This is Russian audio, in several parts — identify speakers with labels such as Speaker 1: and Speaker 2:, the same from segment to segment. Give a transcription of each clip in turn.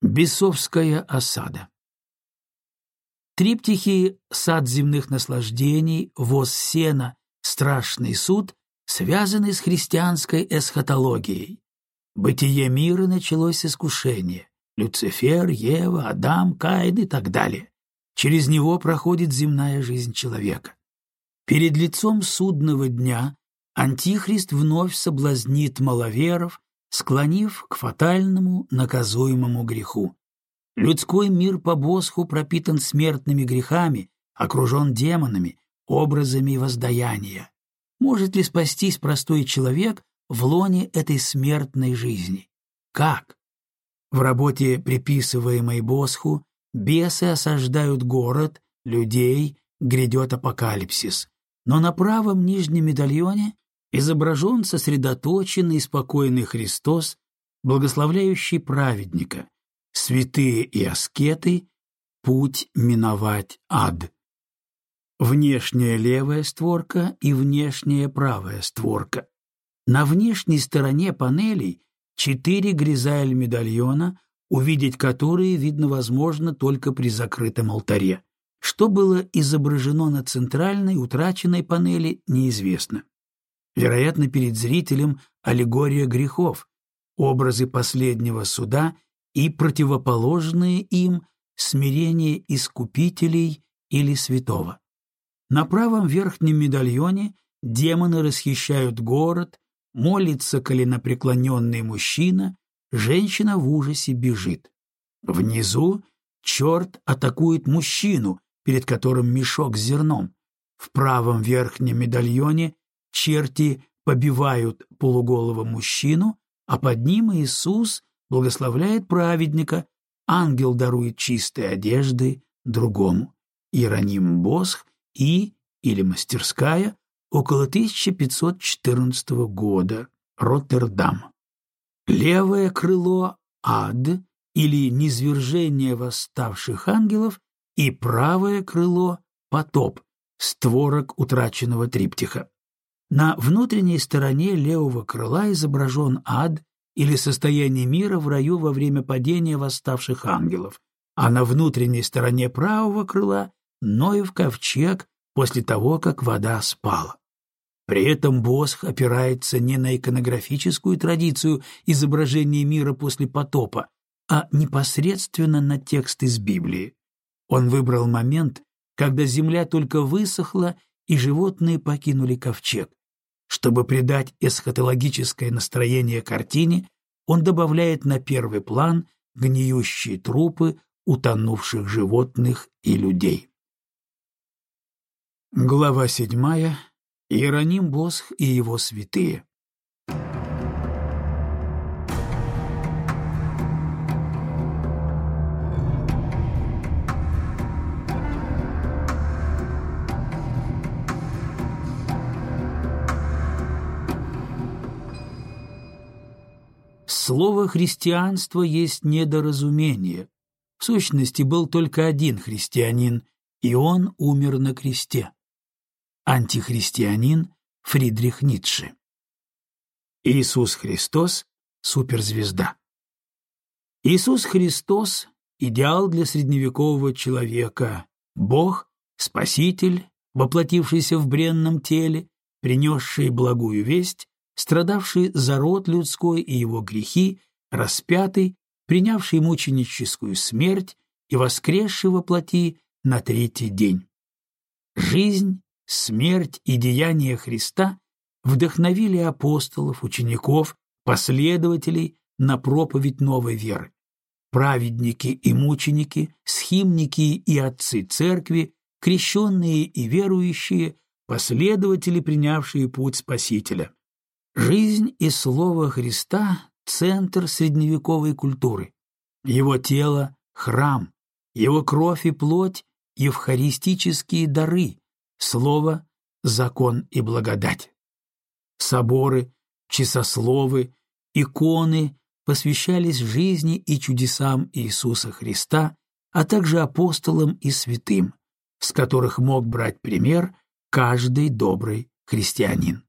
Speaker 1: Бесовская осада Триптихи «Сад земных наслаждений», «Воз сена», «Страшный суд» связаны с христианской эсхатологией. Бытие мира началось с искушения. Люцифер, Ева, Адам, Каин и так далее. Через него проходит земная жизнь человека. Перед лицом судного дня Антихрист вновь соблазнит маловеров, склонив к фатальному наказуемому греху. Людской мир по Босху пропитан смертными грехами, окружен демонами, образами воздаяния. Может ли спастись простой человек в лоне этой смертной жизни? Как? В работе, приписываемой Босху, бесы осаждают город, людей, грядет апокалипсис. Но на правом нижнем медальоне изображен сосредоточенный и спокойный Христос, благословляющий праведника, святые и аскеты, путь миновать ад. Внешняя левая створка и внешняя правая створка. На внешней стороне панелей четыре гризаль-медальона, увидеть которые видно возможно только при закрытом алтаре. Что было изображено на центральной, утраченной панели, неизвестно. Вероятно, перед зрителем аллегория грехов, образы последнего суда и противоположные им смирение искупителей или святого. На правом верхнем медальоне демоны расхищают город, молится коленопреклоненный мужчина, женщина в ужасе бежит. Внизу черт атакует мужчину, перед которым мешок с зерном. В правом верхнем медальоне черти побивают полуголого мужчину, а под ним Иисус благословляет праведника, ангел дарует чистые одежды другому. Иероним Босх и, или мастерская, около 1514 года, Роттердам. Левое крыло — ад, или низвержение восставших ангелов, и правое крыло — потоп, створок утраченного триптиха. На внутренней стороне левого крыла изображен ад или состояние мира в раю во время падения восставших ангелов, а на внутренней стороне правого крыла — Ноев ковчег после того, как вода спала. При этом Босх опирается не на иконографическую традицию изображения мира после потопа, а непосредственно на текст из Библии. Он выбрал момент, когда земля только высохла и животные покинули ковчег. Чтобы придать эсхатологическое настроение картине, он добавляет на первый план гниющие трупы утонувших животных и людей. Глава седьмая. Иероним Босх и его святые. Слово «христианство» есть недоразумение. В сущности, был только один христианин, и он умер на кресте. Антихристианин Фридрих Ницше. Иисус Христос – суперзвезда. Иисус Христос – идеал для средневекового человека, Бог – Спаситель, воплотившийся в бренном теле, принесший благую весть, страдавший за род людской и его грехи, распятый, принявший мученическую смерть и воскресший во плоти на третий день. Жизнь, смерть и деяния Христа вдохновили апостолов, учеников, последователей на проповедь новой веры. Праведники и мученики, схимники и отцы церкви, крещенные и верующие, последователи, принявшие путь Спасителя. Жизнь и слово Христа — центр средневековой культуры. Его тело — храм, его кровь и плоть — евхаристические дары, слово — закон и благодать. Соборы, часословы, иконы посвящались жизни и чудесам Иисуса Христа, а также апостолам и святым, с которых мог брать пример каждый добрый христианин.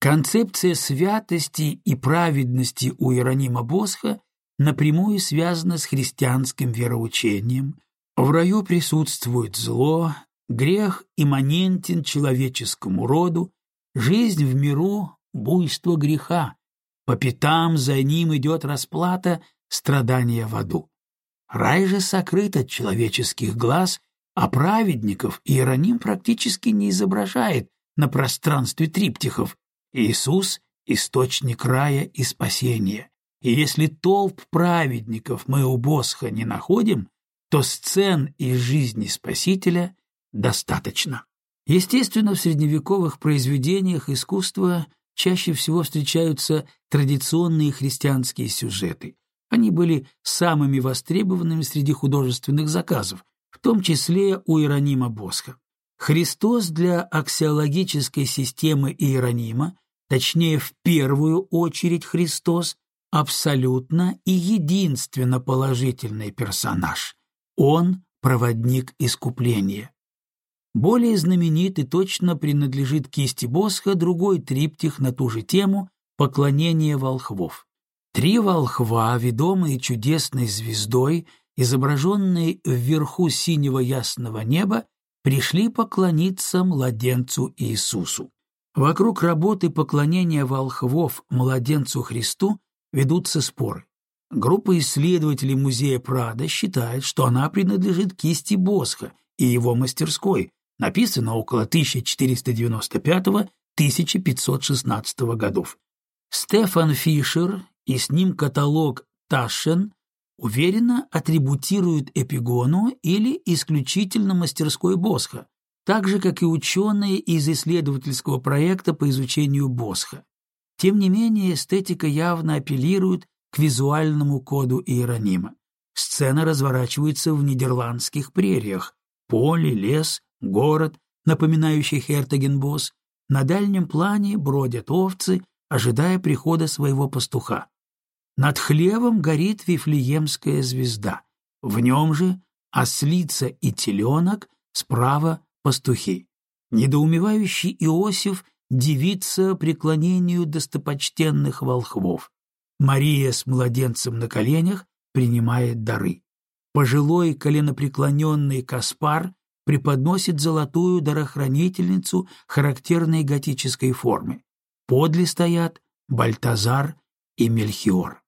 Speaker 1: Концепция святости и праведности у Иеронима Босха напрямую связана с христианским вероучением. В раю присутствует зло, грех имманентен человеческому роду, жизнь в миру — буйство греха, по пятам за ним идет расплата, страдания в аду. Рай же сокрыт от человеческих глаз, а праведников Иероним практически не изображает на пространстве триптихов. Иисус — источник рая и спасения. И если толп праведников мы у Босха не находим, то сцен из жизни Спасителя достаточно. Естественно, в средневековых произведениях искусства чаще всего встречаются традиционные христианские сюжеты. Они были самыми востребованными среди художественных заказов, в том числе у Иеронима Босха. Христос для аксиологической системы Иеронима, точнее в первую очередь Христос, абсолютно и единственно положительный персонаж. Он – проводник искупления. Более знаменит и точно принадлежит кисти Босха другой триптих на ту же тему «Поклонение волхвов». Три волхва, ведомые чудесной звездой, изображенные вверху синего ясного неба, пришли поклониться младенцу Иисусу. Вокруг работы поклонения волхвов младенцу Христу ведутся споры. Группа исследователей музея Прада считает, что она принадлежит кисти Босха и его мастерской, написано около 1495-1516 годов. Стефан Фишер и с ним каталог Ташен уверенно атрибутируют эпигону или исключительно мастерской Босха, так же, как и ученые из исследовательского проекта по изучению Босха. Тем не менее, эстетика явно апеллирует к визуальному коду Иеронима. Сцена разворачивается в нидерландских прериях, поле, лес, город, напоминающий Хертагенбос, на дальнем плане бродят овцы, ожидая прихода своего пастуха. Над хлевом горит Вифлеемская звезда, в нем же ослица и теленок, справа пастухи. Недоумевающий Иосиф дивится преклонению достопочтенных волхвов. Мария с младенцем на коленях принимает дары. Пожилой коленопреклоненный Каспар преподносит золотую дарохранительницу характерной готической формы. Подле стоят Бальтазар и Мельхиор.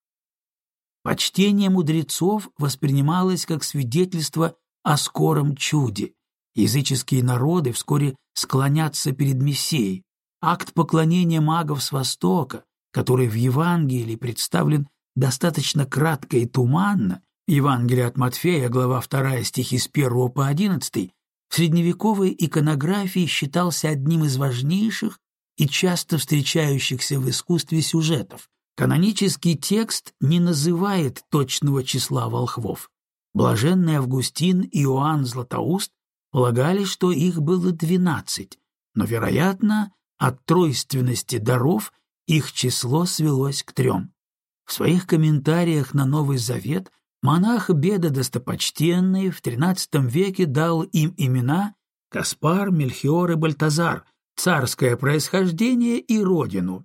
Speaker 1: Почтение мудрецов воспринималось как свидетельство о скором чуде. Языческие народы вскоре склонятся перед Мессией. Акт поклонения магов с Востока, который в Евангелии представлен достаточно кратко и туманно, Евангелие от Матфея, глава 2, стихи с 1 по 11, в средневековой иконографии считался одним из важнейших и часто встречающихся в искусстве сюжетов. Канонический текст не называет точного числа волхвов. Блаженный Августин и Иоанн Златоуст полагали, что их было двенадцать, но, вероятно, от тройственности даров их число свелось к трем. В своих комментариях на Новый Завет Монах Беда Достопочтенный в XIII веке дал им имена Каспар, Мельхиор и Бальтазар, царское происхождение и родину.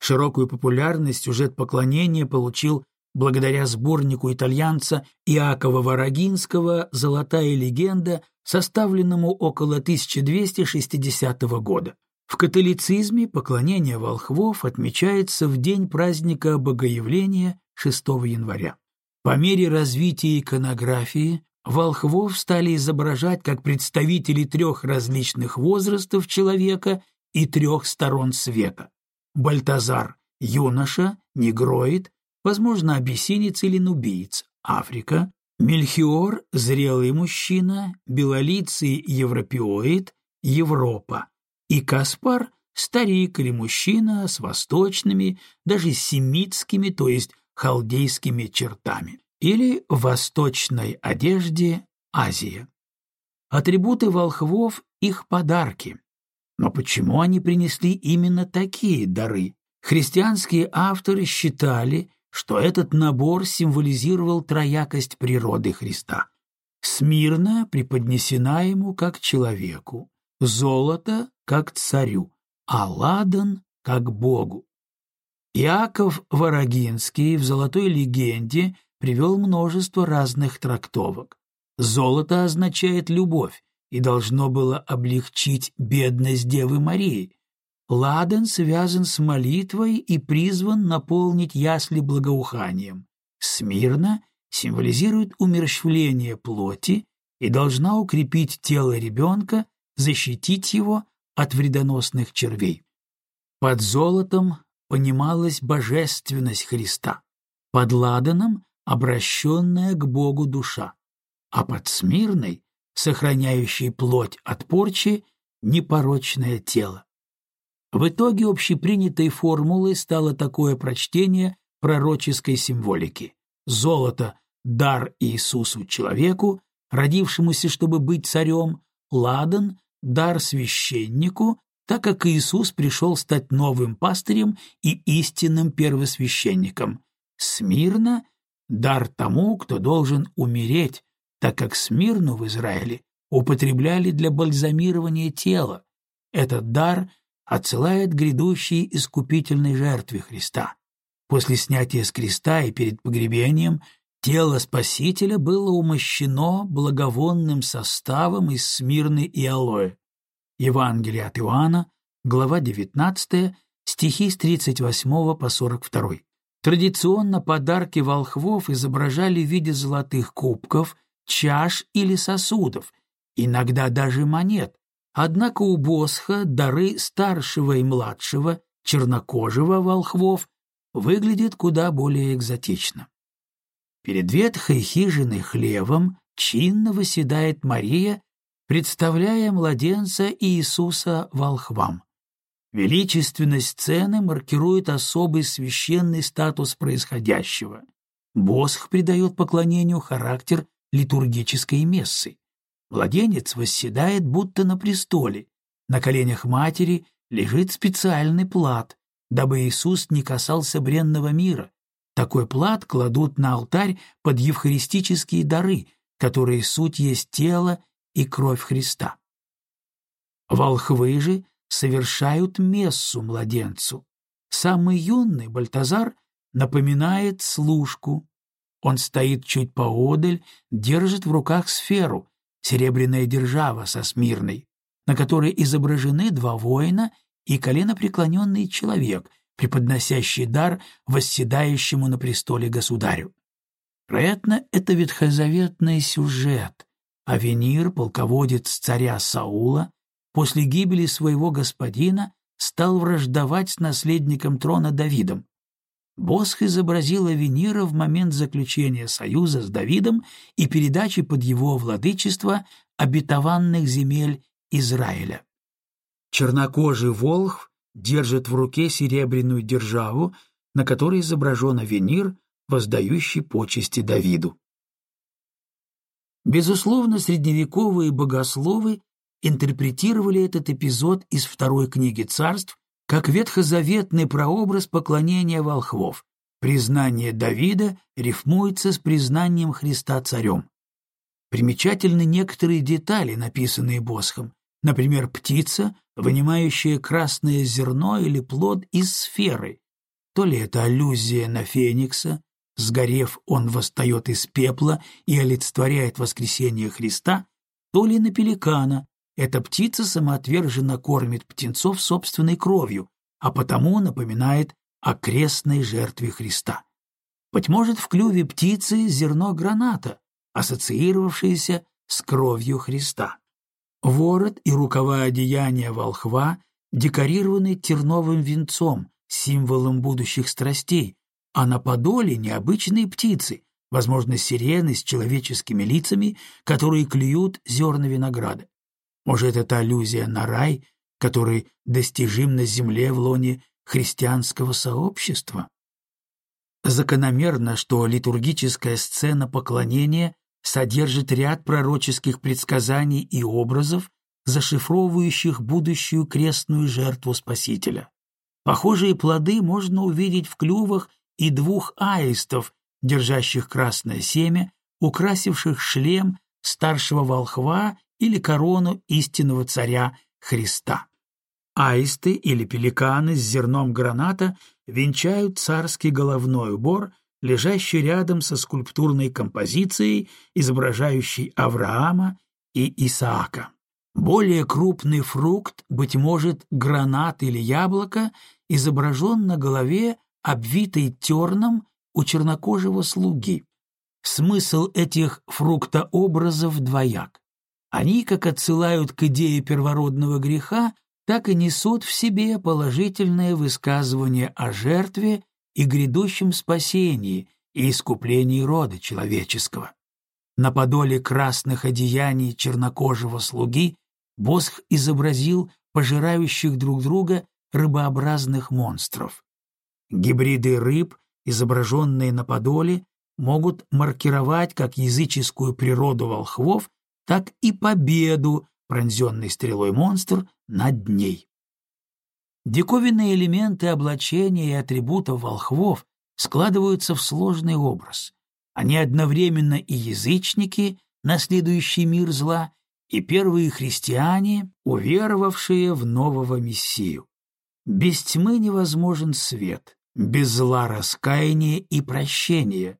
Speaker 1: Широкую популярность сюжет поклонения получил благодаря сборнику итальянца Иакова Ворогинского «Золотая легенда», составленному около 1260 года. В католицизме поклонение волхвов отмечается в день праздника Богоявления 6 января. По мере развития иконографии волхвов стали изображать как представителей трех различных возрастов человека и трех сторон света. Бальтазар – юноша, негроид, возможно, абиссинец или нубиец, Африка, Мельхиор – зрелый мужчина, белолицый европеоид, Европа, и Каспар – старик или мужчина с восточными, даже семитскими, то есть халдейскими чертами, или в восточной одежде Азия. Атрибуты волхвов — их подарки. Но почему они принесли именно такие дары? Христианские авторы считали, что этот набор символизировал троякость природы Христа. Смирно преподнесена ему как человеку, золото — как царю, а ладан — как Богу. Иаков Ворогинский в «Золотой легенде» привел множество разных трактовок. Золото означает любовь и должно было облегчить бедность Девы Марии. Ладан связан с молитвой и призван наполнить ясли благоуханием. Смирно символизирует умерщвление плоти и должна укрепить тело ребенка, защитить его от вредоносных червей. Под золотом понималась божественность Христа, под ладаном — обращенная к Богу душа, а под смирной, сохраняющей плоть от порчи, непорочное тело. В итоге общепринятой формулой стало такое прочтение пророческой символики. Золото — дар Иисусу человеку, родившемуся, чтобы быть царем, ладан — дар священнику, так как Иисус пришел стать новым пастырем и истинным первосвященником. Смирно — дар тому, кто должен умереть, так как смирну в Израиле употребляли для бальзамирования тела. Этот дар отсылает грядущей искупительной жертве Христа. После снятия с креста и перед погребением тело Спасителя было умощено благовонным составом из смирны и алоэ. Евангелие от Иоанна, глава 19, стихи с 38 по 42. Традиционно подарки волхвов изображали в виде золотых кубков, чаш или сосудов, иногда даже монет. Однако у Босха дары старшего и младшего, чернокожего волхвов выглядят куда более экзотично. Перед ветхой хижиной хлевом чинно восседает Мария представляя младенца Иисуса волхвам. Величественность сцены маркирует особый священный статус происходящего. Босх придает поклонению характер литургической мессы. Младенец восседает будто на престоле. На коленях матери лежит специальный плат, дабы Иисус не касался бренного мира. Такой плат кладут на алтарь под евхаристические дары, которые суть есть тело и кровь Христа. Волхвы же совершают мессу младенцу. Самый юный Бальтазар напоминает служку. Он стоит чуть поодаль, держит в руках сферу, серебряная держава со смирной, на которой изображены два воина и коленопреклоненный человек, преподносящий дар восседающему на престоле государю. Вероятно, это ветхозаветный сюжет, Авенир, полководец царя Саула, после гибели своего господина стал враждовать с наследником трона Давидом. Босх изобразил Авенира в момент заключения союза с Давидом и передачи под его владычество обетованных земель Израиля. Чернокожий волхв держит в руке серебряную державу, на которой изображен Авенир, воздающий почести Давиду. Безусловно, средневековые богословы интерпретировали этот эпизод из второй книги царств как ветхозаветный прообраз поклонения волхвов. Признание Давида рифмуется с признанием Христа царем. Примечательны некоторые детали, написанные Босхом, например, птица, вынимающая красное зерно или плод из сферы. То ли это аллюзия на Феникса, сгорев, он восстает из пепла и олицетворяет воскресение Христа, то ли на пеликана, эта птица самоотверженно кормит птенцов собственной кровью, а потому напоминает о крестной жертве Христа. Быть может, в клюве птицы зерно граната, ассоциировавшееся с кровью Христа. Ворот и рукава одеяния волхва декорированы терновым венцом, символом будущих страстей, а на подоле необычные птицы, возможно, сирены с человеческими лицами, которые клюют зерна винограда. Может, это аллюзия на рай, который достижим на земле в лоне христианского сообщества? Закономерно, что литургическая сцена поклонения содержит ряд пророческих предсказаний и образов, зашифровывающих будущую крестную жертву Спасителя. Похожие плоды можно увидеть в клювах и двух аистов, держащих красное семя, украсивших шлем старшего волхва или корону истинного царя Христа. Аисты или пеликаны с зерном граната венчают царский головной убор, лежащий рядом со скульптурной композицией, изображающей Авраама и Исаака. Более крупный фрукт, быть может, гранат или яблоко, изображен на голове, обвитой терном у чернокожего слуги. Смысл этих фруктообразов двояк. Они как отсылают к идее первородного греха, так и несут в себе положительное высказывание о жертве и грядущем спасении и искуплении рода человеческого. На подоле красных одеяний чернокожего слуги Босх изобразил пожирающих друг друга рыбообразных монстров. Гибриды рыб, изображенные на подоле, могут маркировать как языческую природу волхвов, так и победу, пронзенный стрелой монстр, над ней. Диковинные элементы облачения и атрибутов волхвов складываются в сложный образ. Они одновременно и язычники, наследующие мир зла, и первые христиане, уверовавшие в нового Мессию. Без тьмы невозможен свет, без зла раскаяние и прощение.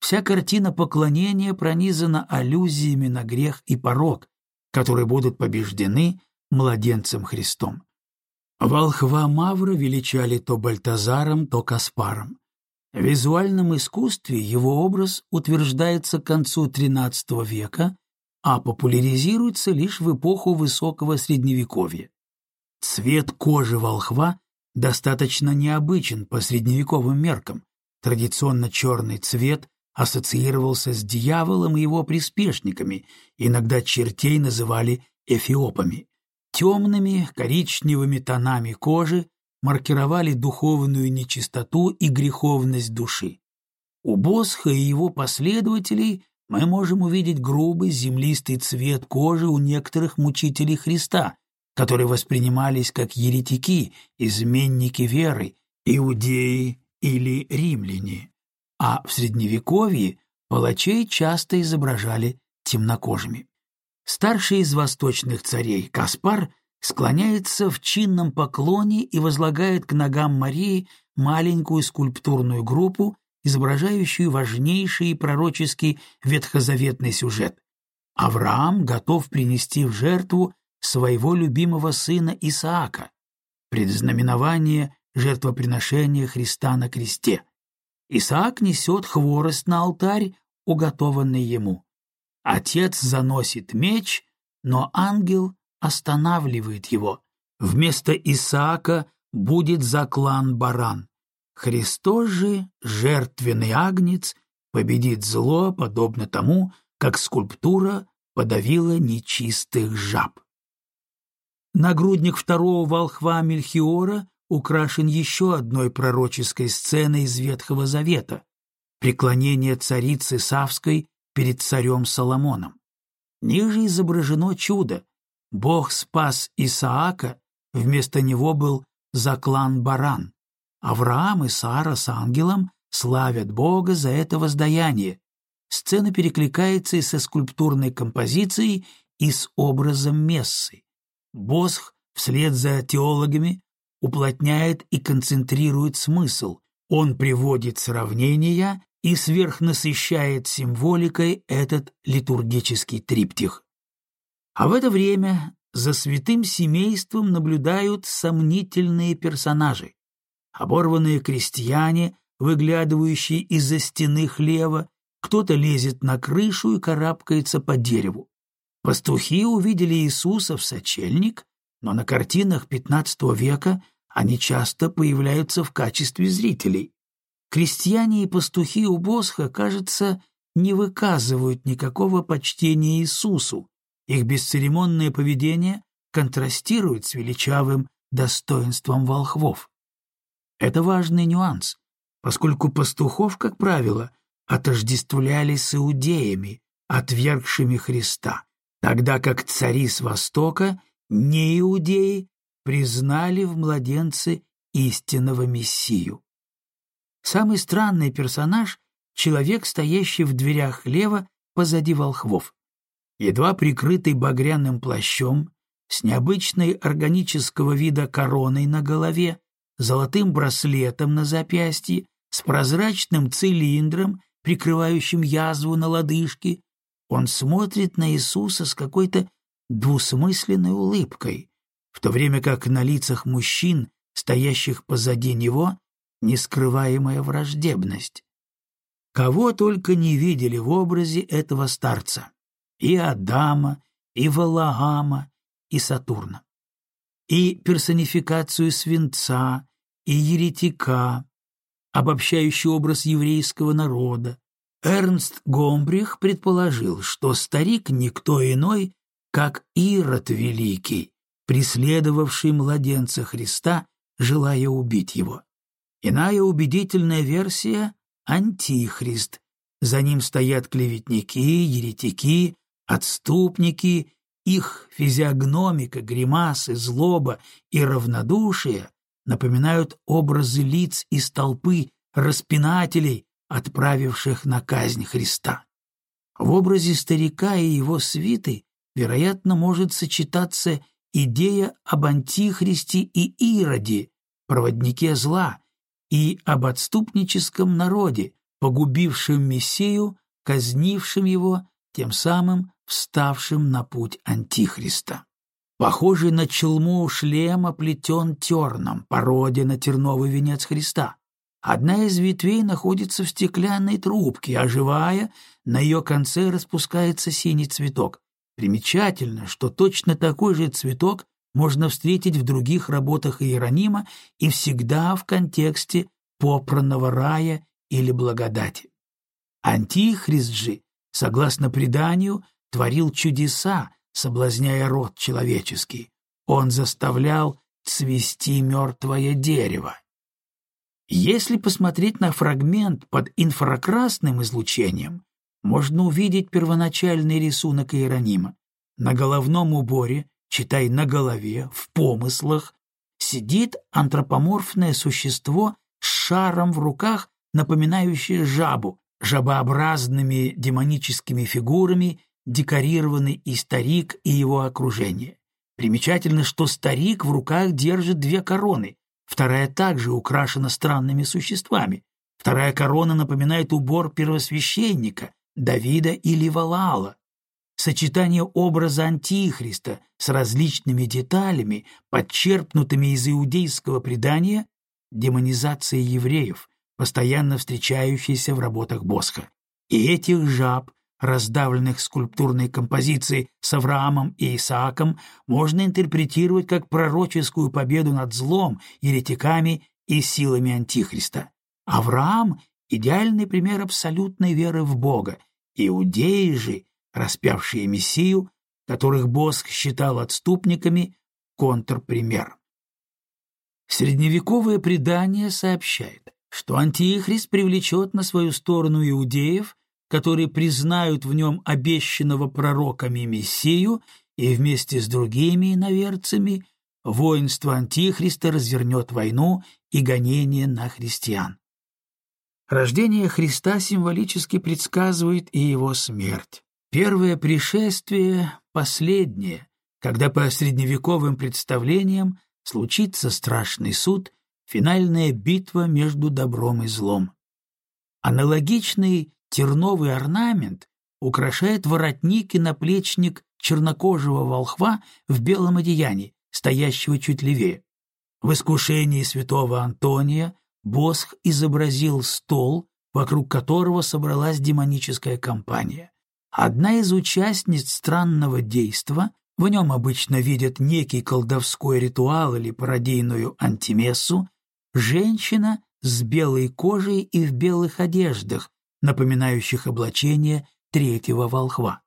Speaker 1: Вся картина поклонения пронизана аллюзиями на грех и порок, которые будут побеждены младенцем Христом. Волхва Мавра величали то Бальтазаром, то Каспаром. В визуальном искусстве его образ утверждается к концу XIII века, а популяризируется лишь в эпоху высокого Средневековья. Цвет кожи волхва достаточно необычен по средневековым меркам. Традиционно черный цвет ассоциировался с дьяволом и его приспешниками, иногда чертей называли эфиопами. Темными коричневыми тонами кожи маркировали духовную нечистоту и греховность души. У Босха и его последователей мы можем увидеть грубый землистый цвет кожи у некоторых мучителей Христа, которые воспринимались как еретики, изменники веры, иудеи или римляне. А в Средневековье палачей часто изображали темнокожими. Старший из восточных царей, Каспар, склоняется в чинном поклоне и возлагает к ногам Марии маленькую скульптурную группу, изображающую важнейший пророческий ветхозаветный сюжет. Авраам готов принести в жертву своего любимого сына Исаака, предзнаменование жертвоприношения Христа на кресте. Исаак несет хворост на алтарь, уготованный ему. Отец заносит меч, но ангел останавливает его. Вместо Исаака будет заклан баран. Христос же, жертвенный агнец, победит зло, подобно тому, как скульптура подавила нечистых жаб. Нагрудник второго волхва Мельхиора украшен еще одной пророческой сценой из Ветхого Завета — преклонение царицы Савской перед царем Соломоном. Ниже изображено чудо. Бог спас Исаака, вместо него был заклан баран. Авраам и Сара с ангелом славят Бога за это воздаяние. Сцена перекликается и со скульптурной композицией, и с образом Мессы. Босх, вслед за теологами, уплотняет и концентрирует смысл. Он приводит сравнения и сверхнасыщает символикой этот литургический триптих. А в это время за святым семейством наблюдают сомнительные персонажи. Оборванные крестьяне, выглядывающие из-за стены хлева, кто-то лезет на крышу и карабкается по дереву. Пастухи увидели Иисуса в сочельник, но на картинах XV века они часто появляются в качестве зрителей. Крестьяне и пастухи у Босха, кажется, не выказывают никакого почтения Иисусу. Их бесцеремонное поведение контрастирует с величавым достоинством волхвов. Это важный нюанс, поскольку пастухов, как правило, отождествляли с иудеями, отвергшими Христа, тогда как цари с Востока, не иудеи, признали в младенце истинного Мессию. Самый странный персонаж — человек, стоящий в дверях хлева позади волхвов. Едва прикрытый багряным плащом, с необычной органического вида короной на голове, золотым браслетом на запястье, с прозрачным цилиндром, прикрывающим язву на лодыжке. Он смотрит на Иисуса с какой-то двусмысленной улыбкой, в то время как на лицах мужчин, стоящих позади него, нескрываемая враждебность. Кого только не видели в образе этого старца — и Адама, и Валаама, и Сатурна, и персонификацию свинца, и еретика, обобщающий образ еврейского народа. Эрнст Гомбрих предположил, что старик никто иной, как Ирод Великий, преследовавший младенца Христа, желая убить его. Иная убедительная версия — Антихрист. За ним стоят клеветники, еретики, отступники, их физиогномика, гримасы, злоба и равнодушие напоминают образы лиц из толпы распинателей, отправивших на казнь Христа. В образе старика и его свиты, вероятно, может сочетаться идея об антихристе и Ироде, проводнике зла, и об отступническом народе, погубившем Мессию, казнившем его, тем самым вставшим на путь Антихриста. Похожий на челму шлем оплетен терном, пародия на терновый венец Христа. Одна из ветвей находится в стеклянной трубке, а живая, на ее конце распускается синий цветок. Примечательно, что точно такой же цветок можно встретить в других работах Иеронима и всегда в контексте попранного рая или благодати. Антихрист же, согласно преданию, творил чудеса, соблазняя род человеческий. Он заставлял цвести мертвое дерево. Если посмотреть на фрагмент под инфракрасным излучением, можно увидеть первоначальный рисунок Иеронима. На головном уборе читай на голове, в помыслах, сидит антропоморфное существо с шаром в руках, напоминающее жабу, жабообразными демоническими фигурами, декорированный и старик, и его окружение. Примечательно, что старик в руках держит две короны, вторая также украшена странными существами. Вторая корона напоминает убор первосвященника, Давида или Валаала, сочетание образа Антихриста с различными деталями, подчерпнутыми из иудейского предания, демонизация евреев, постоянно встречающаяся в работах Босха. И этих жаб, раздавленных скульптурной композицией с Авраамом и Исааком, можно интерпретировать как пророческую победу над злом, еретиками и силами Антихриста. Авраам — идеальный пример абсолютной веры в Бога, иудеи же распявшие Мессию, которых Боск считал отступниками, контрпример. Средневековое предание сообщает, что Антихрист привлечет на свою сторону иудеев, которые признают в нем обещанного пророками Мессию, и вместе с другими иноверцами воинство Антихриста развернет войну и гонение на христиан. Рождение Христа символически предсказывает и его смерть. Первое пришествие — последнее, когда по средневековым представлениям случится страшный суд, финальная битва между добром и злом. Аналогичный терновый орнамент украшает воротник и наплечник чернокожего волхва в белом одеянии, стоящего чуть левее. В искушении святого Антония Босх изобразил стол, вокруг которого собралась демоническая компания. Одна из участниц странного действа, в нем обычно видят некий колдовской ритуал или пародийную антимессу, женщина с белой кожей и в белых одеждах, напоминающих облачение третьего волхва,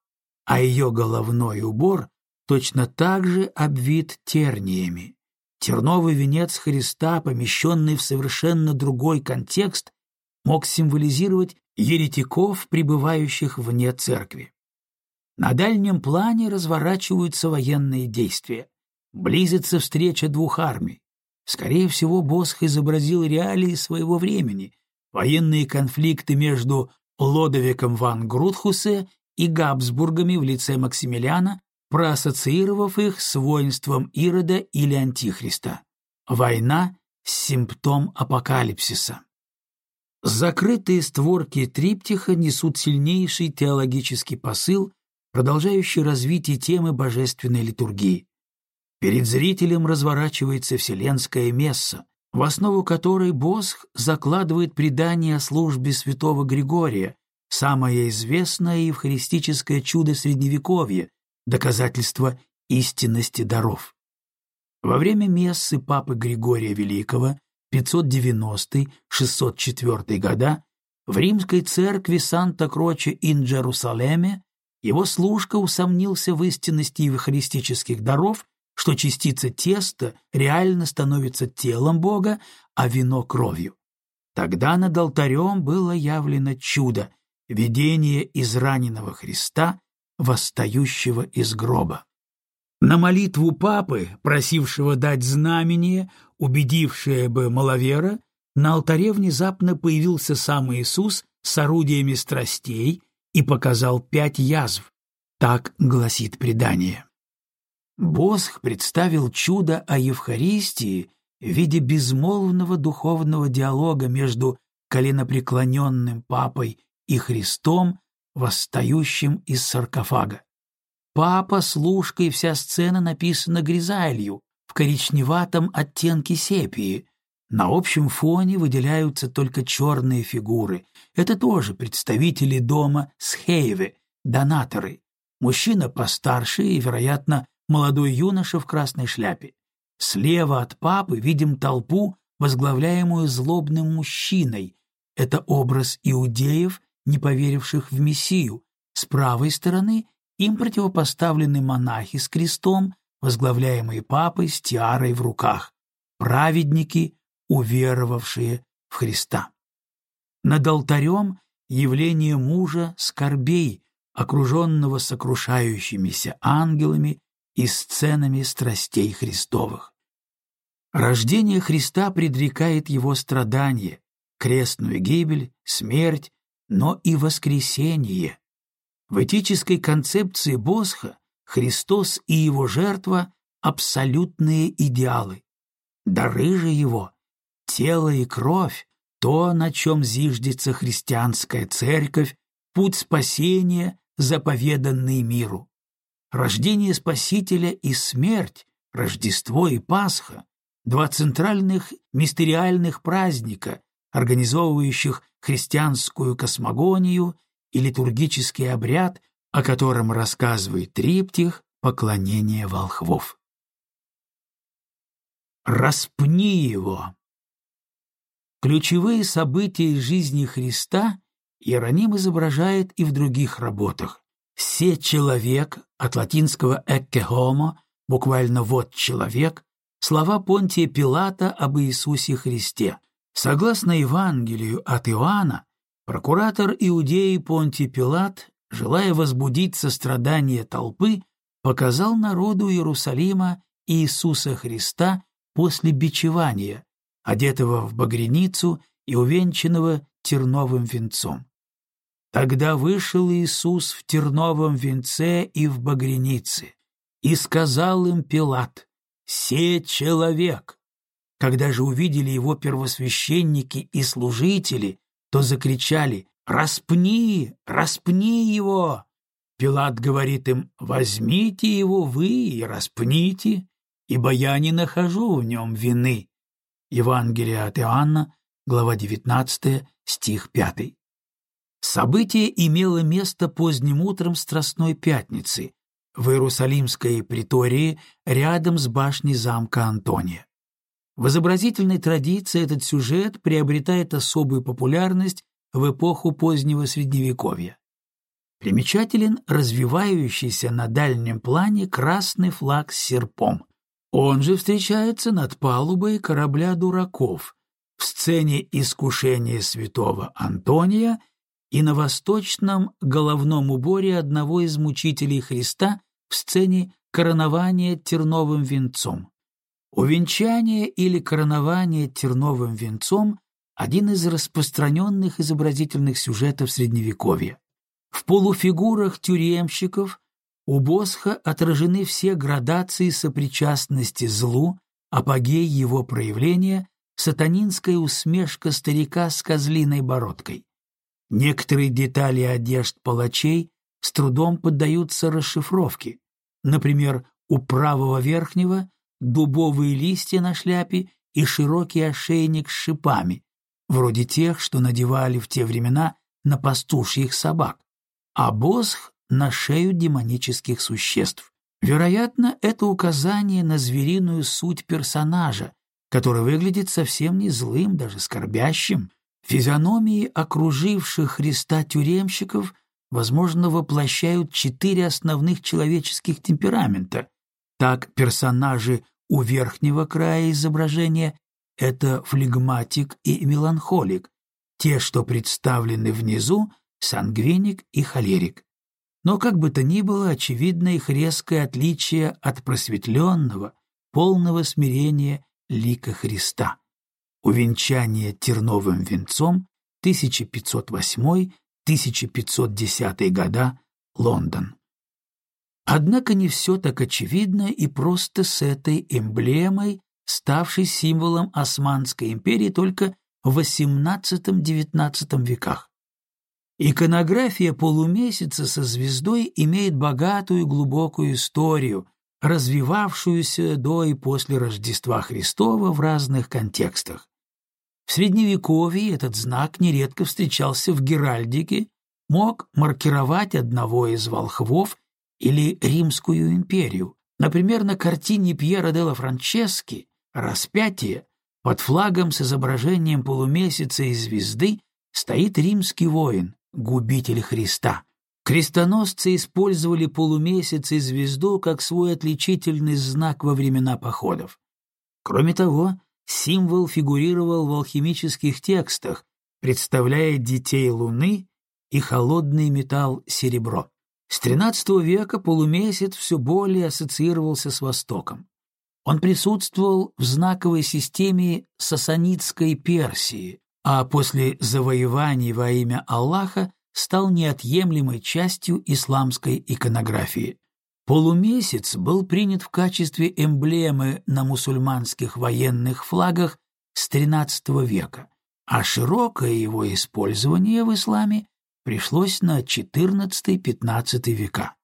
Speaker 1: а ее головной убор точно так же обвит терниями. Терновый венец Христа, помещенный в совершенно другой контекст, мог символизировать еретиков, пребывающих вне церкви. На дальнем плане разворачиваются военные действия. Близится встреча двух армий. Скорее всего, Босх изобразил реалии своего времени, военные конфликты между Лодовиком ван Грутхусе и Габсбургами в лице Максимилиана, проассоциировав их с воинством Ирода или Антихриста. Война — симптом апокалипсиса. Закрытые створки триптиха несут сильнейший теологический посыл, продолжающий развитие темы божественной литургии. Перед зрителем разворачивается вселенская месса, в основу которой Босх закладывает предание о службе святого Григория, самое известное евхаристическое чудо Средневековья, доказательство истинности даров. Во время мессы Папы Григория Великого 590-604 года в римской церкви Санта-Кроче ин Джерусалеме его служка усомнился в истинности евхаристических даров, что частица теста реально становится телом Бога, а вино — кровью. Тогда над алтарем было явлено чудо — видение израненного Христа, восстающего из гроба. На молитву папы, просившего дать знамение, убедившее бы маловера, на алтаре внезапно появился сам Иисус с орудиями страстей и показал пять язв. Так гласит предание. Босх представил чудо о Евхаристии в виде безмолвного духовного диалога между коленопреклоненным папой и Христом, восстающим из саркофага. Папа, служка и вся сцена написана гризалью в коричневатом оттенке сепии. На общем фоне выделяются только черные фигуры. Это тоже представители дома Схейве, донаторы. Мужчина постарше и, вероятно, молодой юноша в красной шляпе. Слева от папы видим толпу, возглавляемую злобным мужчиной. Это образ иудеев, не поверивших в Мессию. С правой стороны им противопоставлены монахи с крестом, возглавляемые папой с тиарой в руках, праведники, уверовавшие в Христа. Над алтарем явление мужа скорбей, окруженного сокрушающимися ангелами и сценами страстей Христовых. Рождение Христа предрекает его страдания, крестную гибель, смерть, но и воскресение, в этической концепции Босха Христос и его жертва — абсолютные идеалы. Дары же его — тело и кровь, то, на чем зиждется христианская церковь, путь спасения, заповеданный миру. Рождение Спасителя и смерть, Рождество и Пасха — два центральных мистериальных праздника, организовывающих христианскую космогонию и литургический обряд, о котором рассказывает триптих «Поклонение волхвов». «Распни его!» Ключевые события из жизни Христа Иероним изображает и в других работах. «Се человек» от латинского «экке homo», буквально «вот человек», слова Понтия Пилата об Иисусе Христе. Согласно Евангелию от Иоанна, Прокуратор Иудеи Понтий Пилат, желая возбудить сострадание толпы, показал народу Иерусалима Иисуса Христа после бичевания, одетого в багряницу и увенчанного терновым венцом. Тогда вышел Иисус в терновом венце и в багрянице, и сказал им Пилат, «Се человек». Когда же увидели его первосвященники и служители, то закричали «Распни! Распни его!» Пилат говорит им «Возьмите его вы и распните, ибо я не нахожу в нем вины». Евангелие от Иоанна, глава 19, стих 5. Событие имело место поздним утром Страстной Пятницы в Иерусалимской притории рядом с башней замка Антония. В изобразительной традиции этот сюжет приобретает особую популярность в эпоху позднего Средневековья. Примечателен развивающийся на дальнем плане красный флаг с серпом. Он же встречается над палубой корабля дураков в сцене искушения святого Антония и на восточном головном уборе одного из мучителей Христа в сцене коронования терновым венцом. Увенчание или коронование терновым венцом – один из распространенных изобразительных сюжетов Средневековья. В полуфигурах тюремщиков у Босха отражены все градации сопричастности злу, апогей его проявления, сатанинская усмешка старика с козлиной бородкой. Некоторые детали одежд палачей с трудом поддаются расшифровке. Например, у правого верхнего дубовые листья на шляпе и широкий ошейник с шипами, вроде тех, что надевали в те времена на пастушьих собак, а босх — на шею демонических существ. Вероятно, это указание на звериную суть персонажа, который выглядит совсем не злым, даже скорбящим. Физиономии окруживших Христа тюремщиков, возможно, воплощают четыре основных человеческих темперамента. Так персонажи у верхнего края изображения — это флегматик и меланхолик, те, что представлены внизу — сангвиник и холерик. Но как бы то ни было, очевидно их резкое отличие от просветленного, полного смирения лика Христа. Увенчание терновым венцом 1508-1510 года, Лондон. Однако не все так очевидно и просто с этой эмблемой, ставшей символом Османской империи только в XVIII-XIX веках. Иконография полумесяца со звездой имеет богатую глубокую историю, развивавшуюся до и после Рождества Христова в разных контекстах. В Средневековье этот знак нередко встречался в геральдике, мог маркировать одного из волхвов или Римскую империю. Например, на картине Пьера де ла Франчески «Распятие» под флагом с изображением полумесяца и звезды стоит римский воин, губитель Христа. Крестоносцы использовали полумесяц и звезду как свой отличительный знак во времена походов. Кроме того, символ фигурировал в алхимических текстах, представляя детей Луны и холодный металл серебро. С XIII века полумесяц все более ассоциировался с Востоком. Он присутствовал в знаковой системе сасанидской Персии, а после завоеваний во имя Аллаха стал неотъемлемой частью исламской иконографии. Полумесяц был принят в качестве эмблемы на мусульманских военных флагах с XIII века, а широкое его использование в исламе пришлось на XIV-XV века.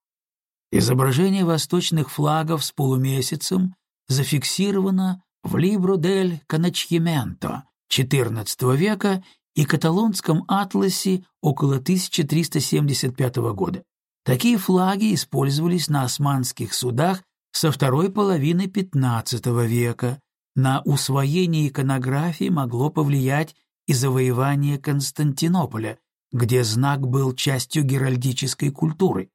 Speaker 1: Изображение восточных флагов с полумесяцем зафиксировано в Либро дель Каначьементо XIV века и каталонском атласе около 1375 года. Такие флаги использовались на османских судах со второй половины XV века. На усвоение иконографии могло повлиять и завоевание Константинополя, где знак был частью геральдической культуры.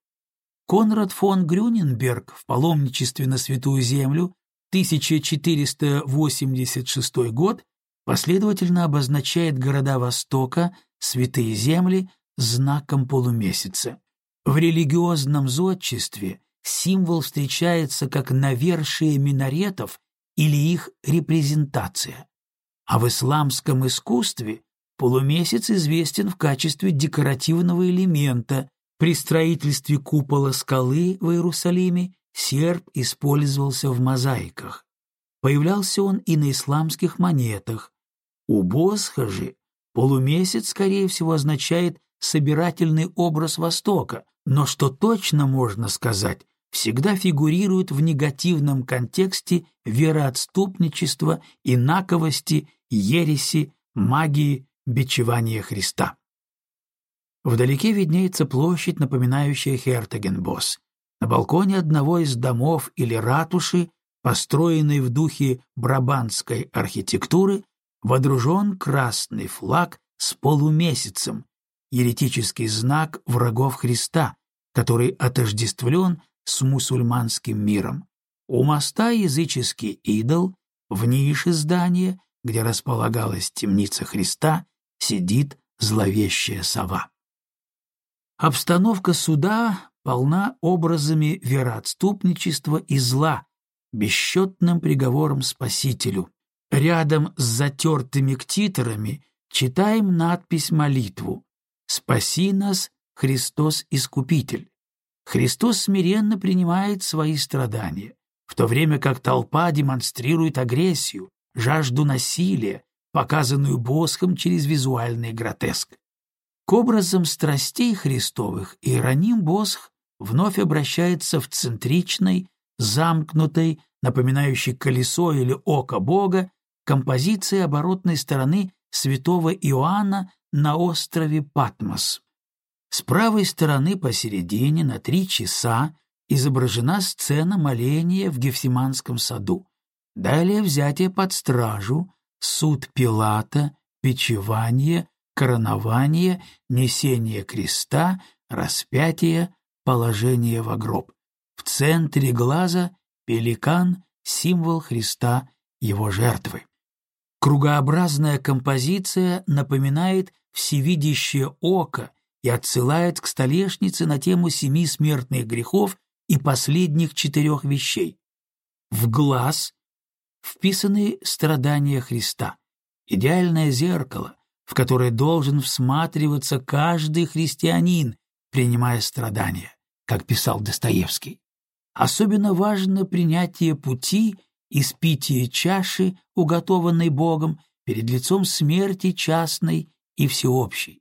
Speaker 1: Конрад фон Грюненберг в паломничестве на Святую Землю 1486 год последовательно обозначает города Востока, святые земли, знаком полумесяца. В религиозном зодчестве символ встречается как навершие минаретов или их репрезентация. А в исламском искусстве полумесяц известен в качестве декоративного элемента. При строительстве купола скалы в Иерусалиме серп использовался в мозаиках. Появлялся он и на исламских монетах, у Босха же полумесяц, скорее всего, означает собирательный образ Востока, но что точно можно сказать, всегда фигурирует в негативном контексте вероотступничества, инаковости, ереси, магии, бичевания Христа. Вдалеке виднеется площадь, напоминающая Хертагенбосс. На балконе одного из домов или ратуши, построенной в духе брабантской архитектуры, водружен красный флаг с полумесяцем, еретический знак врагов Христа, который отождествлен с мусульманским миром. У моста языческий идол, в нише здания, где располагалась темница Христа, сидит зловещая сова. Обстановка суда полна образами вероотступничества и зла, бесчетным приговором Спасителю, Рядом с затертыми ктиторами читаем надпись-молитву «Спаси нас, Христос Искупитель». Христос смиренно принимает свои страдания, в то время как толпа демонстрирует агрессию, жажду насилия, показанную Босхом через визуальный гротеск. К образам страстей Христовых Иероним Босх вновь обращается в центричной, замкнутой, напоминающей колесо или око Бога, композиции оборотной стороны святого Иоанна на острове Патмос. С правой стороны посередине на три часа изображена сцена моления в Гефсиманском саду. Далее взятие под стражу, суд Пилата, печевание, коронование, несение креста, распятие, положение в гроб. В центре глаза пеликан — символ Христа, его жертвы. Кругообразная композиция напоминает всевидящее око и отсылает к столешнице на тему семи смертных грехов и последних четырех вещей. В глаз вписаны страдания Христа, идеальное зеркало, в которое должен всматриваться каждый христианин, принимая страдания, как писал Достоевский. Особенно важно принятие пути и чаши, уготованной Богом, перед лицом смерти частной и всеобщей.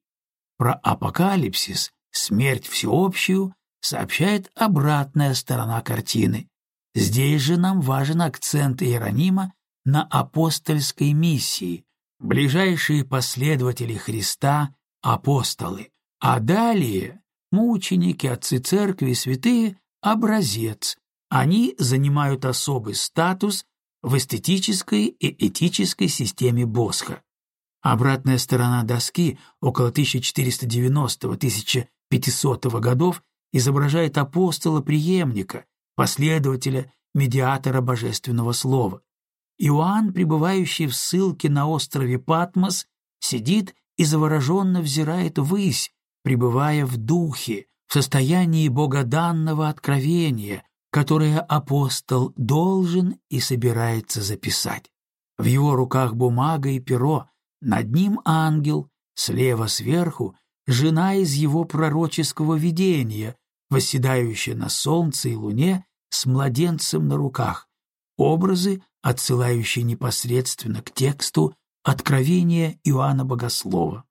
Speaker 1: Про апокалипсис, смерть всеобщую, сообщает обратная сторона картины. Здесь же нам важен акцент Иеронима на апостольской миссии, ближайшие последователи Христа — апостолы, а далее мученики, отцы церкви святые — образец. Они занимают особый статус в эстетической и этической системе Босха. Обратная сторона доски около 1490-1500 годов изображает апостола-преемника, последователя, медиатора божественного слова. Иоанн, пребывающий в ссылке на острове Патмос, сидит и завороженно взирает ввысь, пребывая в духе, в состоянии богоданного откровения, которое апостол должен и собирается записать. В его руках бумага и перо, над ним ангел, слева сверху жена из его пророческого видения, восседающая на солнце и луне с младенцем на руках, образы, отсылающие непосредственно к тексту Откровения Иоанна Богослова.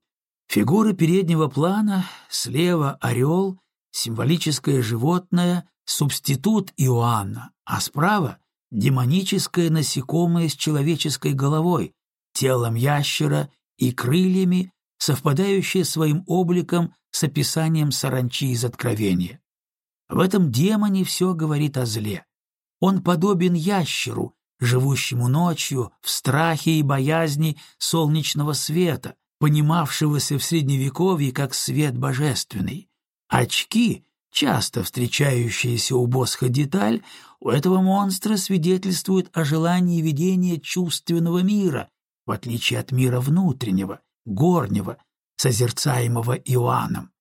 Speaker 1: Фигура переднего плана, слева орел, символическое животное, субститут Иоанна, а справа — демоническое насекомое с человеческой головой, телом ящера и крыльями, совпадающее своим обликом с описанием саранчи из Откровения. В этом демоне все говорит о зле. Он подобен ящеру, живущему ночью в страхе и боязни солнечного света, понимавшегося в Средневековье как свет божественный. Очки, часто встречающиеся у Босха деталь, у этого монстра свидетельствуют о желании ведения чувственного мира, в отличие от мира внутреннего, горнего, созерцаемого Иоанном.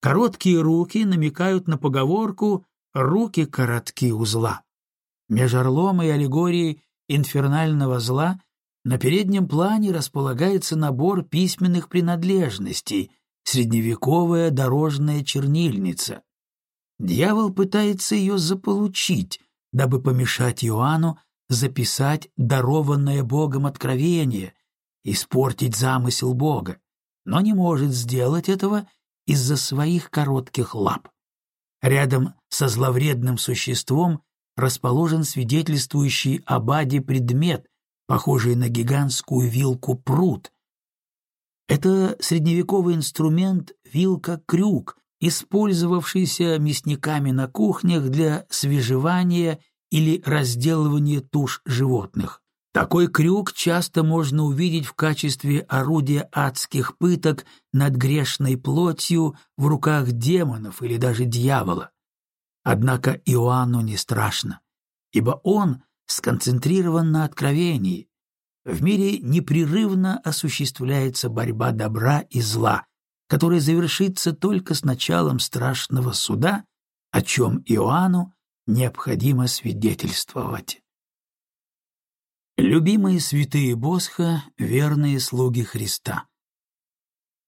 Speaker 1: Короткие руки намекают на поговорку «руки коротки узла». Меж орлом и аллегорией инфернального зла на переднем плане располагается набор письменных принадлежностей, средневековая дорожная чернильница. Дьявол пытается ее заполучить, дабы помешать Иоанну записать дарованное Богом откровение, испортить замысел Бога, но не может сделать этого из-за своих коротких лап. Рядом со зловредным существом расположен свидетельствующий об аде предмет, похожий на гигантскую вилку пруд. Это средневековый инструмент вилка-крюк, использовавшийся мясниками на кухнях для свежевания или разделывания туш животных. Такой крюк часто можно увидеть в качестве орудия адских пыток над грешной плотью в руках демонов или даже дьявола. Однако Иоанну не страшно, ибо он сконцентрирован на откровении. В мире непрерывно осуществляется борьба добра и зла, которая завершится только с началом страшного суда, о чем Иоанну необходимо свидетельствовать. Любимые святые Босха — верные слуги Христа.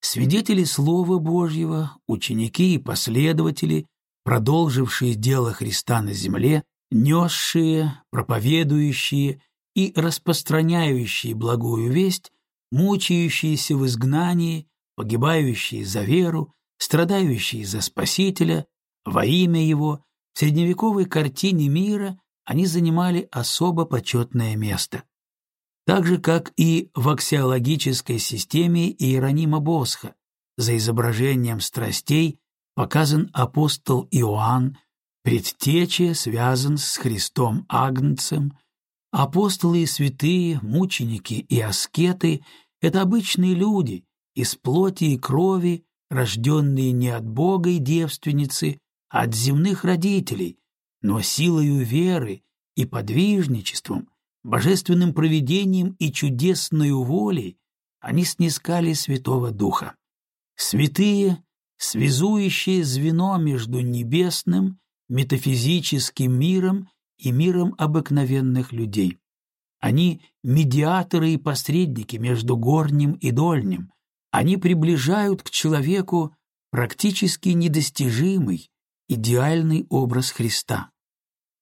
Speaker 1: Свидетели Слова Божьего, ученики и последователи, продолжившие дело Христа на земле, несшие, проповедующие и распространяющие благую весть, мучающиеся в изгнании, погибающие за веру, страдающие за Спасителя, во имя Его, в средневековой картине мира они занимали особо почетное место. Так же, как и в аксиологической системе Иеронима Босха, за изображением страстей показан апостол Иоанн, предтече связан с Христом Агнцем, апостолы и святые, мученики и аскеты — это обычные люди, из плоти и крови, рожденные не от Бога и девственницы, а от земных родителей, но силою веры и подвижничеством, божественным провидением и чудесною волей они снискали Святого Духа. Святые — связующее звено между небесным, метафизическим миром и миром обыкновенных людей. Они — медиаторы и посредники между горним и дольним, они приближают к человеку практически недостижимый, идеальный образ Христа.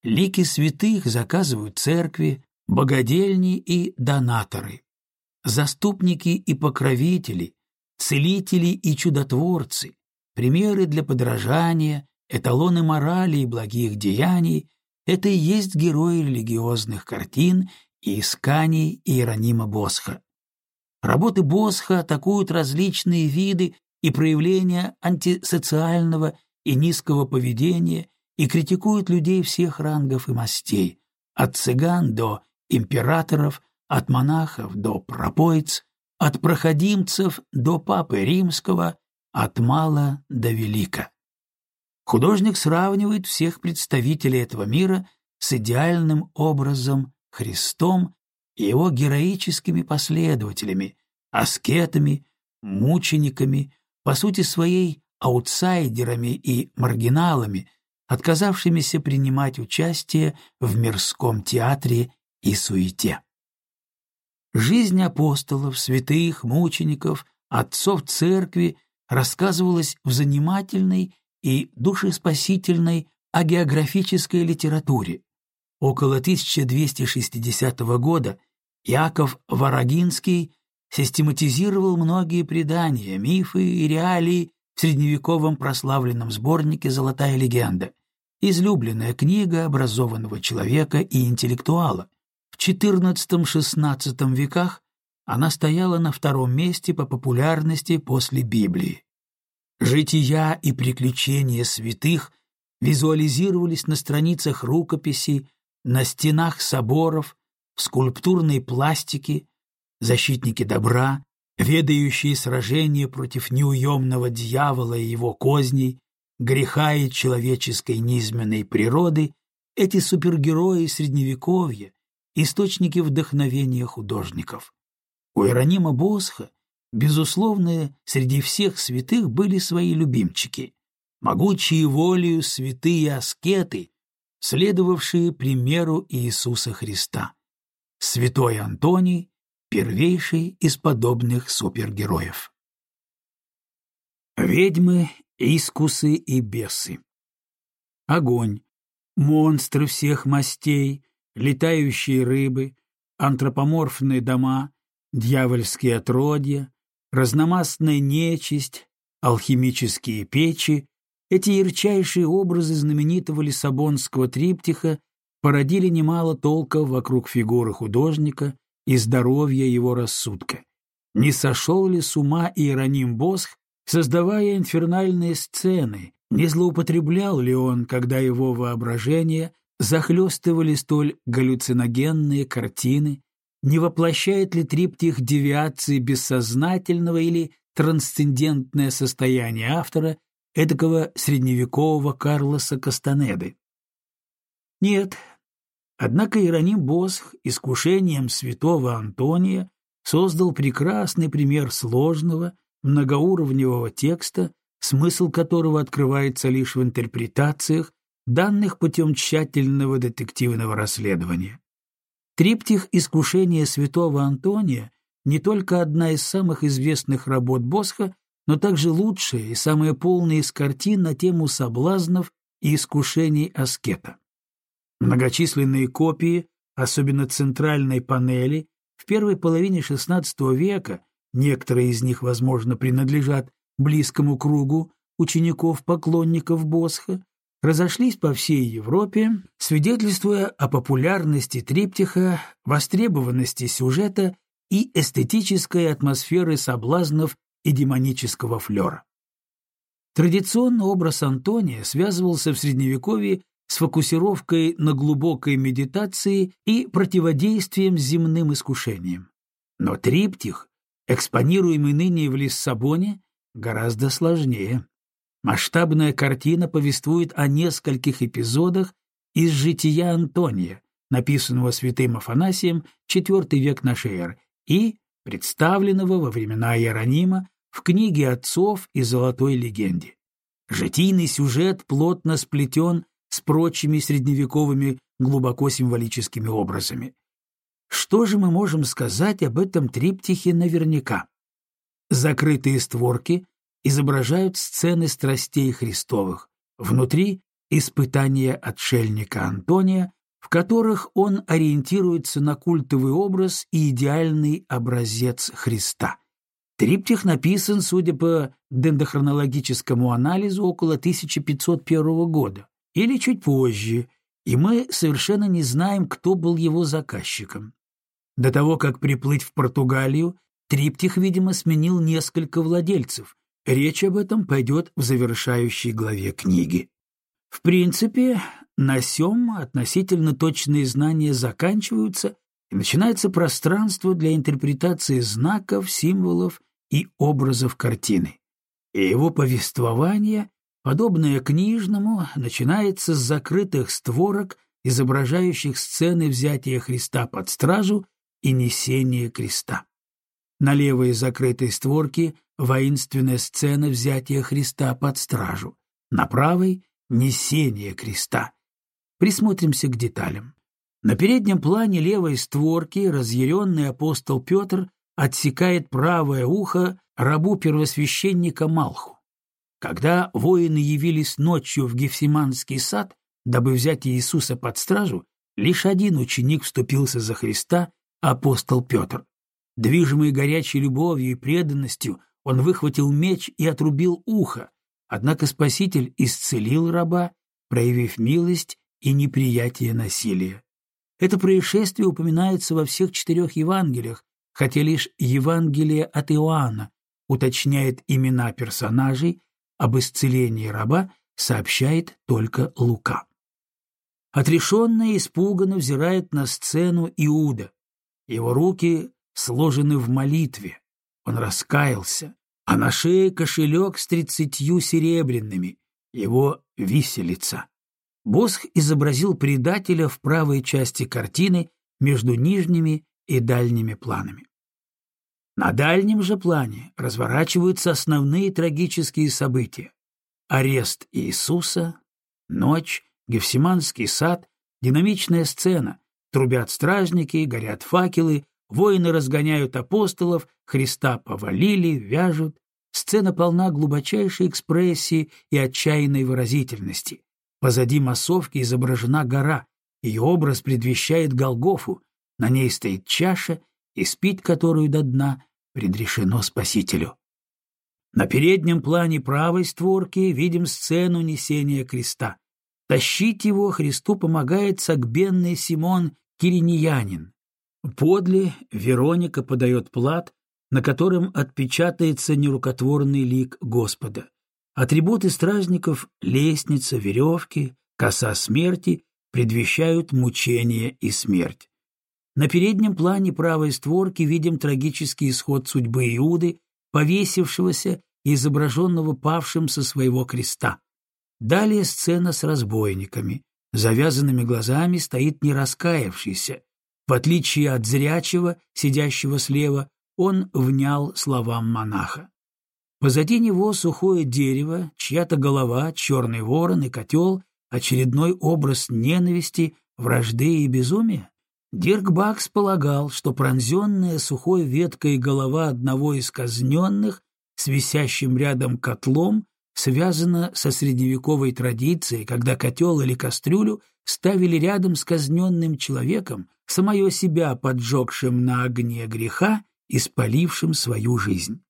Speaker 1: Лики святых заказывают церкви, богадельни и донаторы. Заступники и покровители, целители и чудотворцы, примеры для подражания, эталоны морали и благих деяний — это и есть герои религиозных картин и исканий Иеронима Босха. Работы Босха атакуют различные виды и проявления антисоциального и низкого поведения и критикуют людей всех рангов и мастей, от цыган до императоров, от монахов до пропоиц, от проходимцев до папы римского, от мала до велика. Художник сравнивает всех представителей этого мира с идеальным образом Христом и его героическими последователями, аскетами, мучениками, по сути своей аутсайдерами и маргиналами, отказавшимися принимать участие в мирском театре и суете. Жизнь апостолов, святых, мучеников, отцов церкви рассказывалась в занимательной и душеспасительной агеографической литературе, Около 1260 года Яков Ворогинский систематизировал многие предания, мифы и реалии в средневековом прославленном сборнике «Золотая легенда», излюбленная книга образованного человека и интеллектуала. В XIV-XVI веках она стояла на втором месте по популярности после Библии. Жития и приключения святых визуализировались на страницах рукописей, на стенах соборов, в скульптурной пластике, защитники добра, ведающие сражения против неуемного дьявола и его козней, греха и человеческой низменной природы, эти супергерои Средневековья — источники вдохновения художников. У Иеронима Босха, безусловно, среди всех святых были свои любимчики. Могучие волею святые аскеты, следовавшие примеру Иисуса Христа. Святой Антоний — первейший из подобных супергероев. Ведьмы, искусы и бесы. Огонь, монстры всех мастей, летающие рыбы, антропоморфные дома, дьявольские отродья, разномастная нечисть, алхимические печи эти ярчайшие образы знаменитого лиссабонского триптиха породили немало толка вокруг фигуры художника и здоровья его рассудка. Не сошел ли с ума Иероним Босх, создавая инфернальные сцены, не злоупотреблял ли он, когда его воображение захлестывали столь галлюциногенные картины, не воплощает ли триптих девиации бессознательного или трансцендентное состояние автора эдакого средневекового Карлоса Кастанеды. Нет, однако Иероним Босх искушением святого Антония создал прекрасный пример сложного, многоуровневого текста, смысл которого открывается лишь в интерпретациях, данных путем тщательного детективного расследования. Триптих «Искушение святого Антония» не только одна из самых известных работ Босха, но также лучшая и самая полная из картин на тему соблазнов и искушений аскета. Многочисленные копии, особенно центральной панели, в первой половине XVI века, некоторые из них, возможно, принадлежат близкому кругу учеников-поклонников Босха, разошлись по всей Европе, свидетельствуя о популярности триптиха, востребованности сюжета и эстетической атмосферы соблазнов и демонического флера. Традиционно образ Антония связывался в Средневековье с фокусировкой на глубокой медитации и противодействием земным искушениям. Но триптих, экспонируемый ныне в Лиссабоне, гораздо сложнее. Масштабная картина повествует о нескольких эпизодах из «Жития Антония», написанного святым Афанасием IV век нашей эры, и представленного во времена Иеронима в книге отцов и золотой легенде. Житийный сюжет плотно сплетен с прочими средневековыми глубоко символическими образами. Что же мы можем сказать об этом триптихе наверняка? Закрытые створки изображают сцены страстей Христовых, внутри — испытания отшельника Антония, в которых он ориентируется на культовый образ и идеальный образец Христа. Триптих написан, судя по дендохронологическому анализу, около 1501 года или чуть позже, и мы совершенно не знаем, кто был его заказчиком. До того, как приплыть в Португалию, Триптих, видимо, сменил несколько владельцев. Речь об этом пойдет в завершающей главе книги. В принципе, на сём относительно точные знания заканчиваются, и начинается пространство для интерпретации знаков, символов и образов картины. И его повествование, подобное книжному, начинается с закрытых створок, изображающих сцены взятия Христа под стражу и несения креста. На левой закрытой створке воинственная сцена взятия Христа под стражу, на правой — несение креста. Присмотримся к деталям. На переднем плане левой створки разъяренный апостол Петр отсекает правое ухо рабу первосвященника Малху. Когда воины явились ночью в Гефсиманский сад, дабы взять Иисуса под стражу, лишь один ученик вступился за Христа, апостол Петр. Движимый горячей любовью и преданностью, он выхватил меч и отрубил ухо, однако Спаситель исцелил раба, проявив милость и неприятие насилия. Это происшествие упоминается во всех четырех Евангелиях, хотя лишь Евангелие от Иоанна уточняет имена персонажей, об исцелении раба сообщает только Лука. Отрешенно и испуганно взирает на сцену Иуда. Его руки сложены в молитве. Он раскаялся, а на шее кошелек с тридцатью серебряными, его виселица. Босх изобразил предателя в правой части картины между нижними и дальними планами. На дальнем же плане разворачиваются основные трагические события. Арест Иисуса, ночь, Гефсиманский сад, динамичная сцена, трубят стражники, горят факелы, воины разгоняют апостолов, Христа повалили, вяжут. Сцена полна глубочайшей экспрессии и отчаянной выразительности. Позади массовки изображена гора, ее образ предвещает Голгофу, на ней стоит чаша, и спить которую до дна предрешено Спасителю. На переднем плане правой створки видим сцену несения креста. Тащить его Христу помогает сагбенный Симон Кириньянин. Подле Вероника подает плат, на котором отпечатается нерукотворный лик Господа. Атрибуты стражников — лестница, веревки, коса смерти — предвещают мучение и смерть. На переднем плане правой створки видим трагический исход судьбы Иуды, повесившегося и изображенного павшим со своего креста. Далее сцена с разбойниками. Завязанными глазами стоит не раскаявшийся. В отличие от зрячего, сидящего слева, он внял словам монаха. Позади него сухое дерево, чья-то голова, черный ворон и котел, очередной образ ненависти, вражды и безумия. Дирк Бакс полагал, что пронзенная сухой веткой голова одного из казненных с висящим рядом котлом связана со средневековой традицией, когда котел или кастрюлю ставили рядом с казненным человеком, самое себя поджегшим на огне греха и спалившим свою жизнь.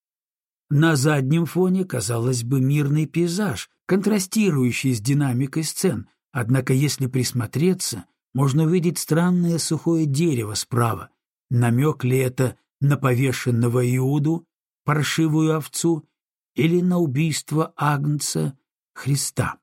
Speaker 1: На заднем фоне, казалось бы, мирный пейзаж, контрастирующий с динамикой сцен, однако если присмотреться, можно увидеть странное сухое дерево справа. Намек ли это на повешенного Иуду, паршивую овцу, или на убийство Агнца Христа?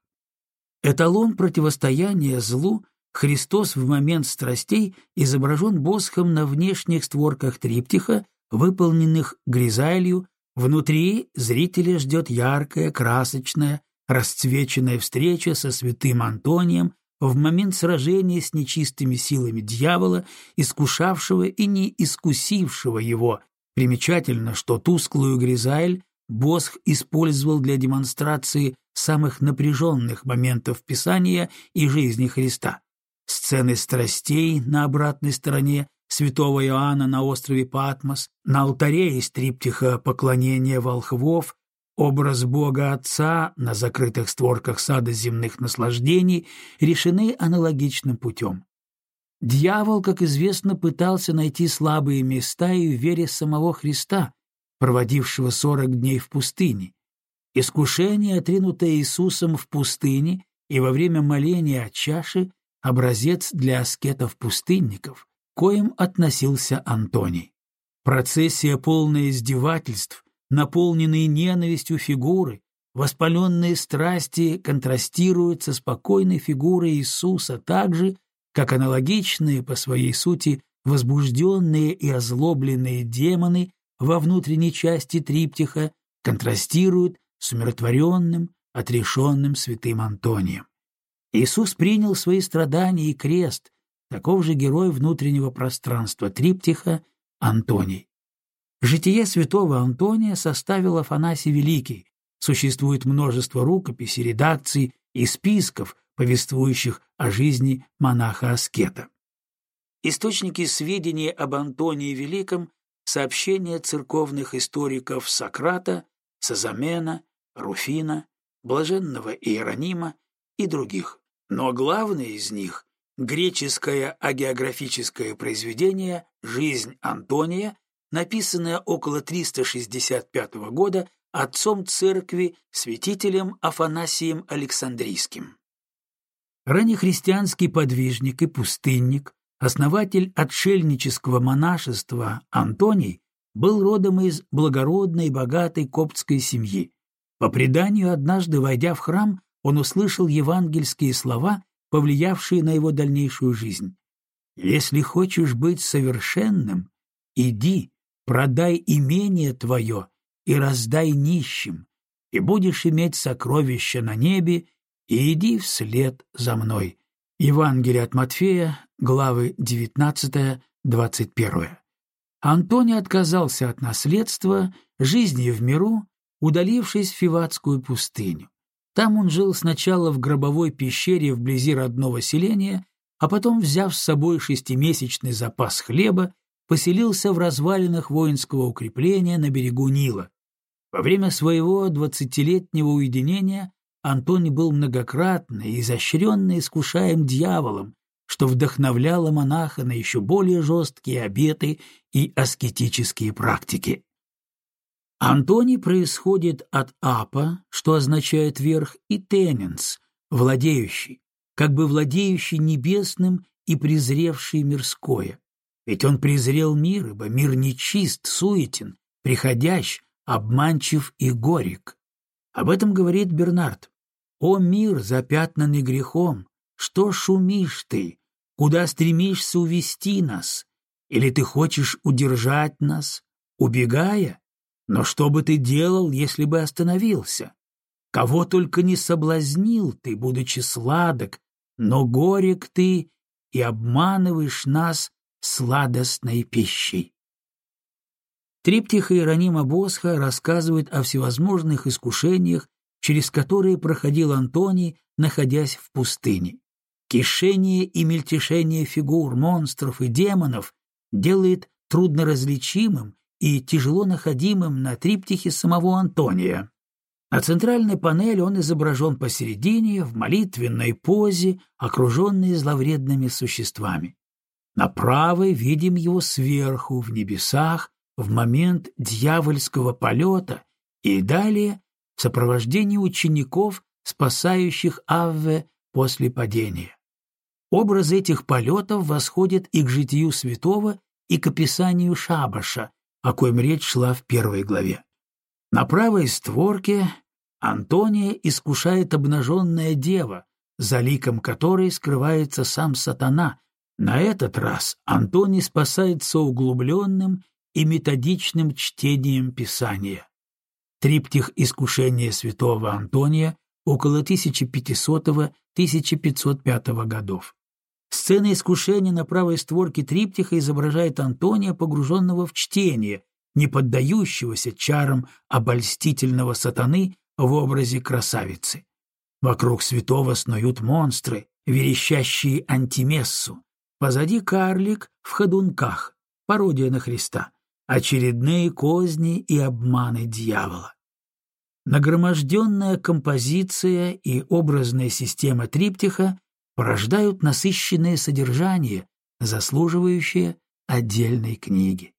Speaker 1: Эталон противостояния злу Христос в момент страстей изображен босхом на внешних створках триптиха, выполненных Гризайлью, внутри зрителя ждет яркая, красочная, расцвеченная встреча со святым Антонием в момент сражения с нечистыми силами дьявола, искушавшего и не искусившего его. Примечательно, что тусклую Гризайль Босх использовал для демонстрации самых напряженных моментов Писания и жизни Христа. Сцены страстей на обратной стороне святого Иоанна на острове Патмос, на алтаре из триптиха поклонения волхвов, образ Бога Отца на закрытых створках сада земных наслаждений решены аналогичным путем. Дьявол, как известно, пытался найти слабые места и в вере самого Христа, проводившего сорок дней в пустыне. Искушение, отринутое Иисусом в пустыне и во время моления о чаше, образец для аскетов-пустынников, коим относился Антоний. Процессия полная издевательств, наполненные ненавистью фигуры, воспаленные страсти контрастируют со спокойной фигурой Иисуса так же, как аналогичные по своей сути возбужденные и озлобленные демоны во внутренней части триптиха контрастируют с умиротворенным, отрешенным святым Антонием. Иисус принял свои страдания и крест, таков же герой внутреннего пространства триптиха Антоний. Житие святого Антония составил Афанасий Великий. Существует множество рукописей, редакций и списков, повествующих о жизни монаха-аскета. Источники сведений об Антонии Великом – сообщения церковных историков Сократа, Сазамена, Руфина, Блаженного Иеронима и других. Но главное из них – греческое агеографическое произведение «Жизнь Антония», написанное около 365 года отцом церкви святителем Афанасием Александрийским. Раннехристианский подвижник и пустынник, основатель отшельнического монашества Антоний был родом из благородной богатой коптской семьи. По преданию, однажды, войдя в храм, он услышал евангельские слова, повлиявшие на его дальнейшую жизнь. «Если хочешь быть совершенным, иди, продай имение твое и раздай нищим, и будешь иметь сокровища на небе, и иди вслед за мной». Евангелие от Матфея, главы 19-21. Антоний отказался от наследства, жизни в миру, удалившись в Фиватскую пустыню. Там он жил сначала в гробовой пещере вблизи родного селения, а потом, взяв с собой шестимесячный запас хлеба, поселился в развалинах воинского укрепления на берегу Нила. Во время своего двадцатилетнего уединения Антоний был многократно и изощренно искушаем дьяволом, что вдохновляло монаха на еще более жесткие обеты и аскетические практики. Антоний происходит от апа, что означает верх, и тененс, владеющий, как бы владеющий небесным и презревший мирское. Ведь он презрел мир, ибо мир нечист, суетен, приходящ, обманчив и горек. Об этом говорит Бернард. «О мир, запятнанный грехом, что шумишь ты? Куда стремишься увести нас? Или ты хочешь удержать нас, убегая? Но что бы ты делал, если бы остановился? Кого только не соблазнил ты, будучи сладок, но горек ты и обманываешь нас сладостной пищей. Триптих Иеронима Босха рассказывает о всевозможных искушениях, через которые проходил Антоний, находясь в пустыне. Кишение и мельтешение фигур, монстров и демонов делает трудноразличимым и тяжело находимым на триптихе самого Антония. На центральной панели он изображен посередине, в молитвенной позе, окруженный зловредными существами. На правой видим его сверху, в небесах, в момент дьявольского полета и далее в сопровождении учеников, спасающих Авве после падения. Образ этих полетов восходит и к житию святого, и к описанию шабаша, о коем речь шла в первой главе. На правой створке Антония искушает обнаженная дева, за ликом которой скрывается сам сатана. На этот раз Антоний спасается углубленным и методичным чтением Писания. Триптих «Искушение святого Антония» около 1500-1505 годов. Сцена искушения на правой створке триптиха изображает Антония, погруженного в чтение, не поддающегося чарам обольстительного сатаны в образе красавицы. Вокруг святого снуют монстры, верещащие антимессу. Позади карлик в ходунках, пародия на Христа, очередные козни и обманы дьявола. Нагроможденная композиция и образная система триптиха порождают насыщенное содержание, заслуживающее отдельной книги.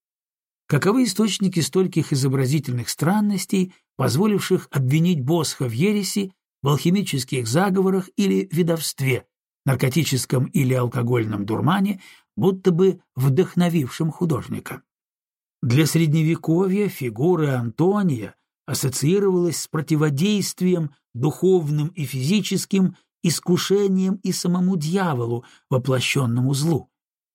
Speaker 1: Каковы источники стольких изобразительных странностей, позволивших обвинить Босха в ереси, в алхимических заговорах или ведовстве, наркотическом или алкогольном дурмане, будто бы вдохновившим художника? Для Средневековья фигура Антония ассоциировалась с противодействием духовным и физическим искушением и самому дьяволу, воплощенному злу.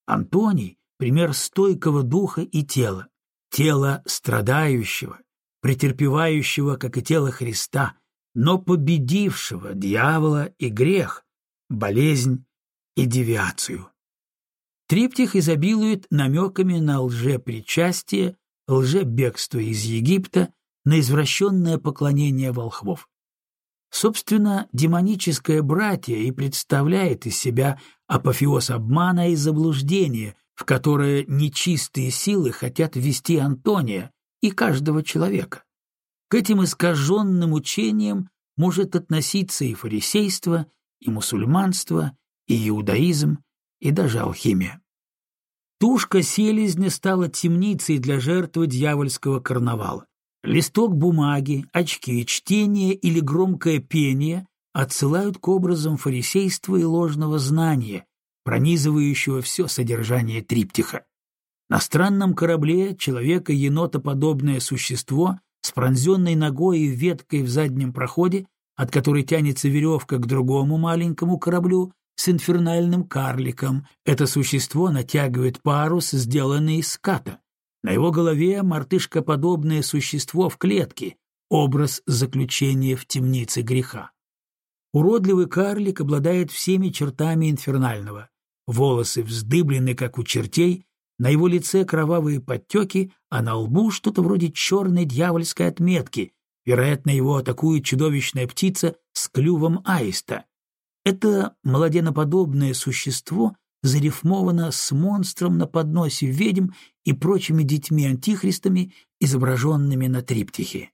Speaker 1: Антоний — пример стойкого духа и тела, тело страдающего, претерпевающего, как и тело Христа, но победившего дьявола и грех, болезнь и девиацию. Триптих изобилует намеками на лжепричастие, лжебегство из Египта, на извращенное поклонение волхвов. Собственно, демоническое братье и представляет из себя апофеоз обмана и заблуждения, в которое нечистые силы хотят ввести Антония и каждого человека. К этим искаженным учениям может относиться и фарисейство, и мусульманство, и иудаизм, и даже алхимия. Тушка селезня стала темницей для жертвы дьявольского карнавала. Листок бумаги, очки, чтение или громкое пение отсылают к образам фарисейства и ложного знания, пронизывающего все содержание триптиха. На странном корабле человека-енотоподобное существо с пронзенной ногой и веткой в заднем проходе, от которой тянется веревка к другому маленькому кораблю с инфернальным карликом. Это существо натягивает парус, сделанный из ската. На его голове мартышкоподобное существо в клетке, образ заключения в темнице греха. Уродливый карлик обладает всеми чертами инфернального. Волосы вздыблены, как у чертей, на его лице кровавые подтеки, а на лбу что-то вроде черной дьявольской отметки. Вероятно, его атакует чудовищная птица с клювом аиста. Это младеноподобное существо зарифмовано с монстром на подносе ведьм и прочими детьми-антихристами, изображенными на триптихе.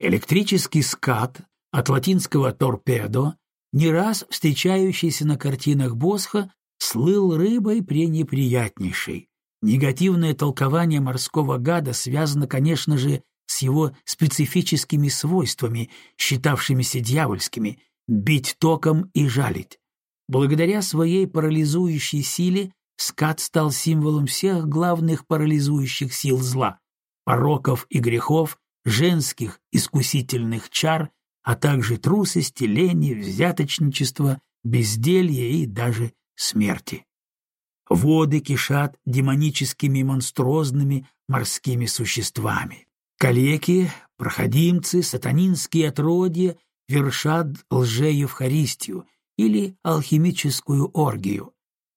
Speaker 1: Электрический скат от латинского «торпедо», не раз встречающийся на картинах Босха, слыл рыбой пренеприятнейшей. Негативное толкование морского гада связано, конечно же, с его специфическими свойствами, считавшимися дьявольскими — бить током и жалить. Благодаря своей парализующей силе скат стал символом всех главных парализующих сил зла — пороков и грехов, женских искусительных чар, а также трусости, лени, взяточничества, безделья и даже смерти. Воды кишат демоническими монструозными морскими существами. Калеки, проходимцы, сатанинские отродья вершат лже-евхаристию или алхимическую оргию.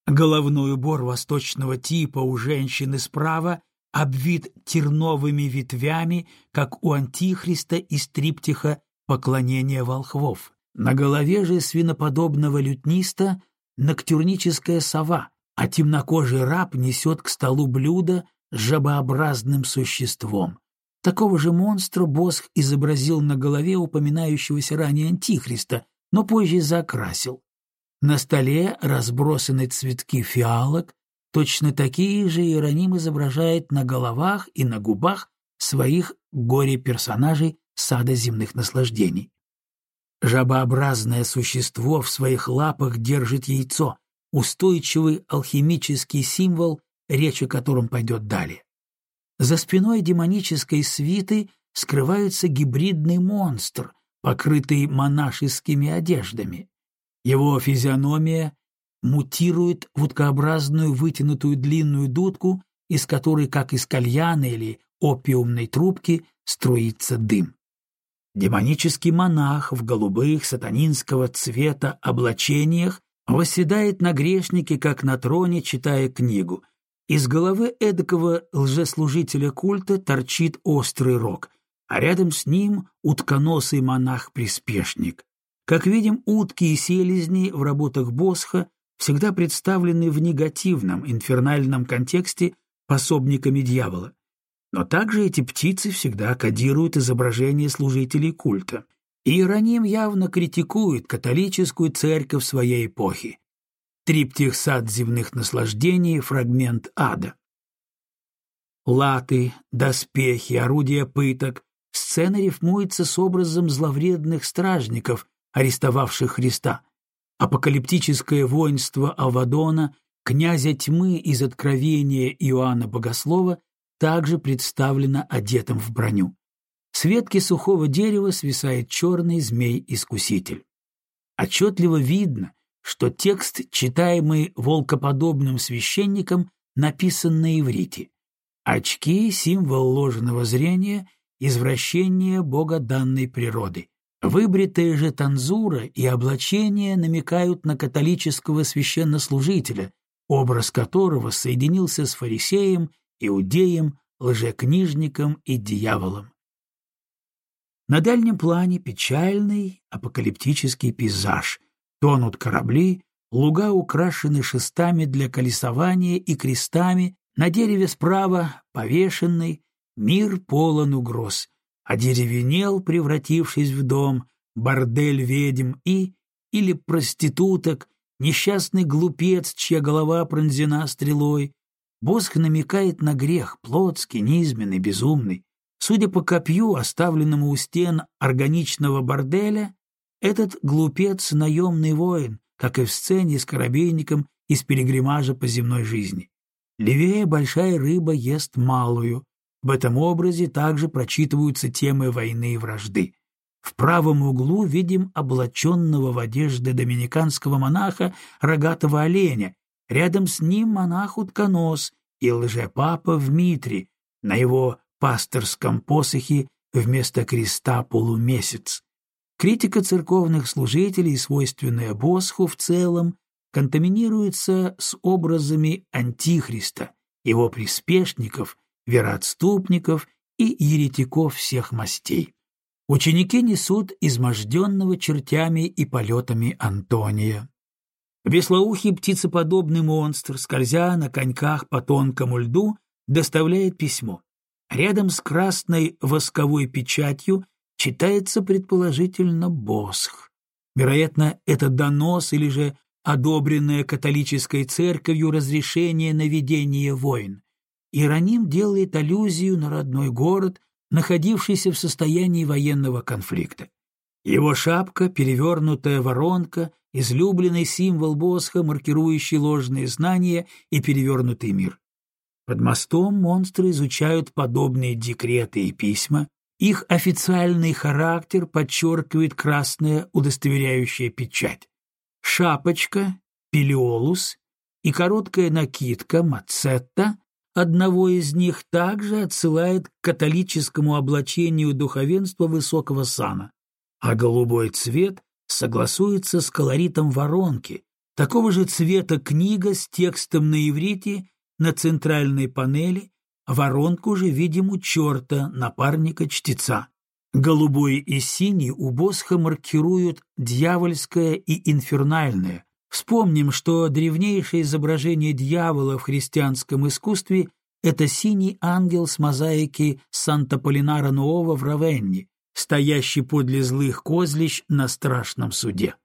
Speaker 1: Головной убор восточного типа у женщины справа обвит терновыми ветвями, как у антихриста из триптиха поклонения волхвов. На голове же свиноподобного лютниста ноктюрническая сова, а темнокожий раб несет к столу блюдо с жабообразным существом. Такого же монстра Босх изобразил на голове упоминающегося ранее Антихриста, но позже закрасил. На столе разбросаны цветки фиалок, точно такие же Иероним изображает на головах и на губах своих горе-персонажей сада земных наслаждений. Жабообразное существо в своих лапах держит яйцо, устойчивый алхимический символ, речь о котором пойдет далее. За спиной демонической свиты скрывается гибридный монстр, покрытый монашескими одеждами. Его физиономия мутирует в уткообразную вытянутую длинную дудку, из которой, как из кальяна или опиумной трубки, струится дым. Демонический монах в голубых сатанинского цвета облачениях восседает на грешнике, как на троне, читая книгу. Из головы эдакого лжеслужителя культа торчит острый рог, а рядом с ним утконосый монах-приспешник. Как видим, утки и селезни в работах Босха всегда представлены в негативном, инфернальном контексте пособниками дьявола. Но также эти птицы всегда кодируют изображение служителей культа. Иероним явно критикует католическую церковь своей эпохи. Триптих «Сад земных наслаждений», фрагмент ада. Латы, доспехи, орудия пыток, сцена рифмуется с образом зловредных стражников, арестовавших Христа. Апокалиптическое воинство Авадона, князя тьмы из Откровения Иоанна Богослова, также представлено одетым в броню. С ветки сухого дерева свисает черный змей-искуситель. Отчетливо видно, что текст, читаемый волкоподобным священником, написан на иврите. Очки — символ ложного зрения, извращение богоданной природы. Выбритая же танзура и облачение намекают на католического священнослужителя, образ которого соединился с фарисеем иудеем, лжекнижником и дьяволом. На дальнем плане печальный апокалиптический пейзаж. Тонут корабли, луга украшены шестами для колесования и крестами, на дереве справа повешенный, мир полон угроз, одеревенел, превратившись в дом, бордель ведьм и, или проституток, несчастный глупец, чья голова пронзена стрелой, Босх намекает на грех, плотский, низменный, безумный. Судя по копью, оставленному у стен органичного борделя, этот глупец — наемный воин, как и в сцене с корабейником из перегремажа по земной жизни. Левее большая рыба ест малую. В этом образе также прочитываются темы войны и вражды. В правом углу видим облаченного в одежды доминиканского монаха рогатого оленя, Рядом с ним монах-утконос и лжепапа в митре, на его пасторском посохе вместо креста полумесяц. Критика церковных служителей, свойственная Босху в целом, контаминируется с образами Антихриста, его приспешников, вероотступников и еретиков всех мастей. Ученики несут изможденного чертями и полетами Антония. Веслоухий птицеподобный монстр, скользя на коньках по тонкому льду, доставляет письмо. Рядом с красной восковой печатью читается предположительно босх. Вероятно, это донос или же одобренное католической церковью разрешение на ведение войн. Иероним делает аллюзию на родной город, находившийся в состоянии военного конфликта. Его шапка, перевернутая воронка, излюбленный символ Босха, маркирующий ложные знания и перевернутый мир. Под мостом монстры изучают подобные декреты и письма, их официальный характер подчеркивает красная удостоверяющая печать. Шапочка, пелиолус и короткая накидка, мацетта, одного из них также отсылает к католическому облачению духовенства высокого сана, а голубой цвет согласуется с колоритом воронки, такого же цвета книга с текстом на иврите на центральной панели, воронку же видим у черта, напарника-чтеца. Голубой и синий у Босха маркируют дьявольское и инфернальное. Вспомним, что древнейшее изображение дьявола в христианском искусстве – это синий ангел с мозаики Санта-Полинара Нуова в Равенне, стоящий подле злых козлищ на страшном суде.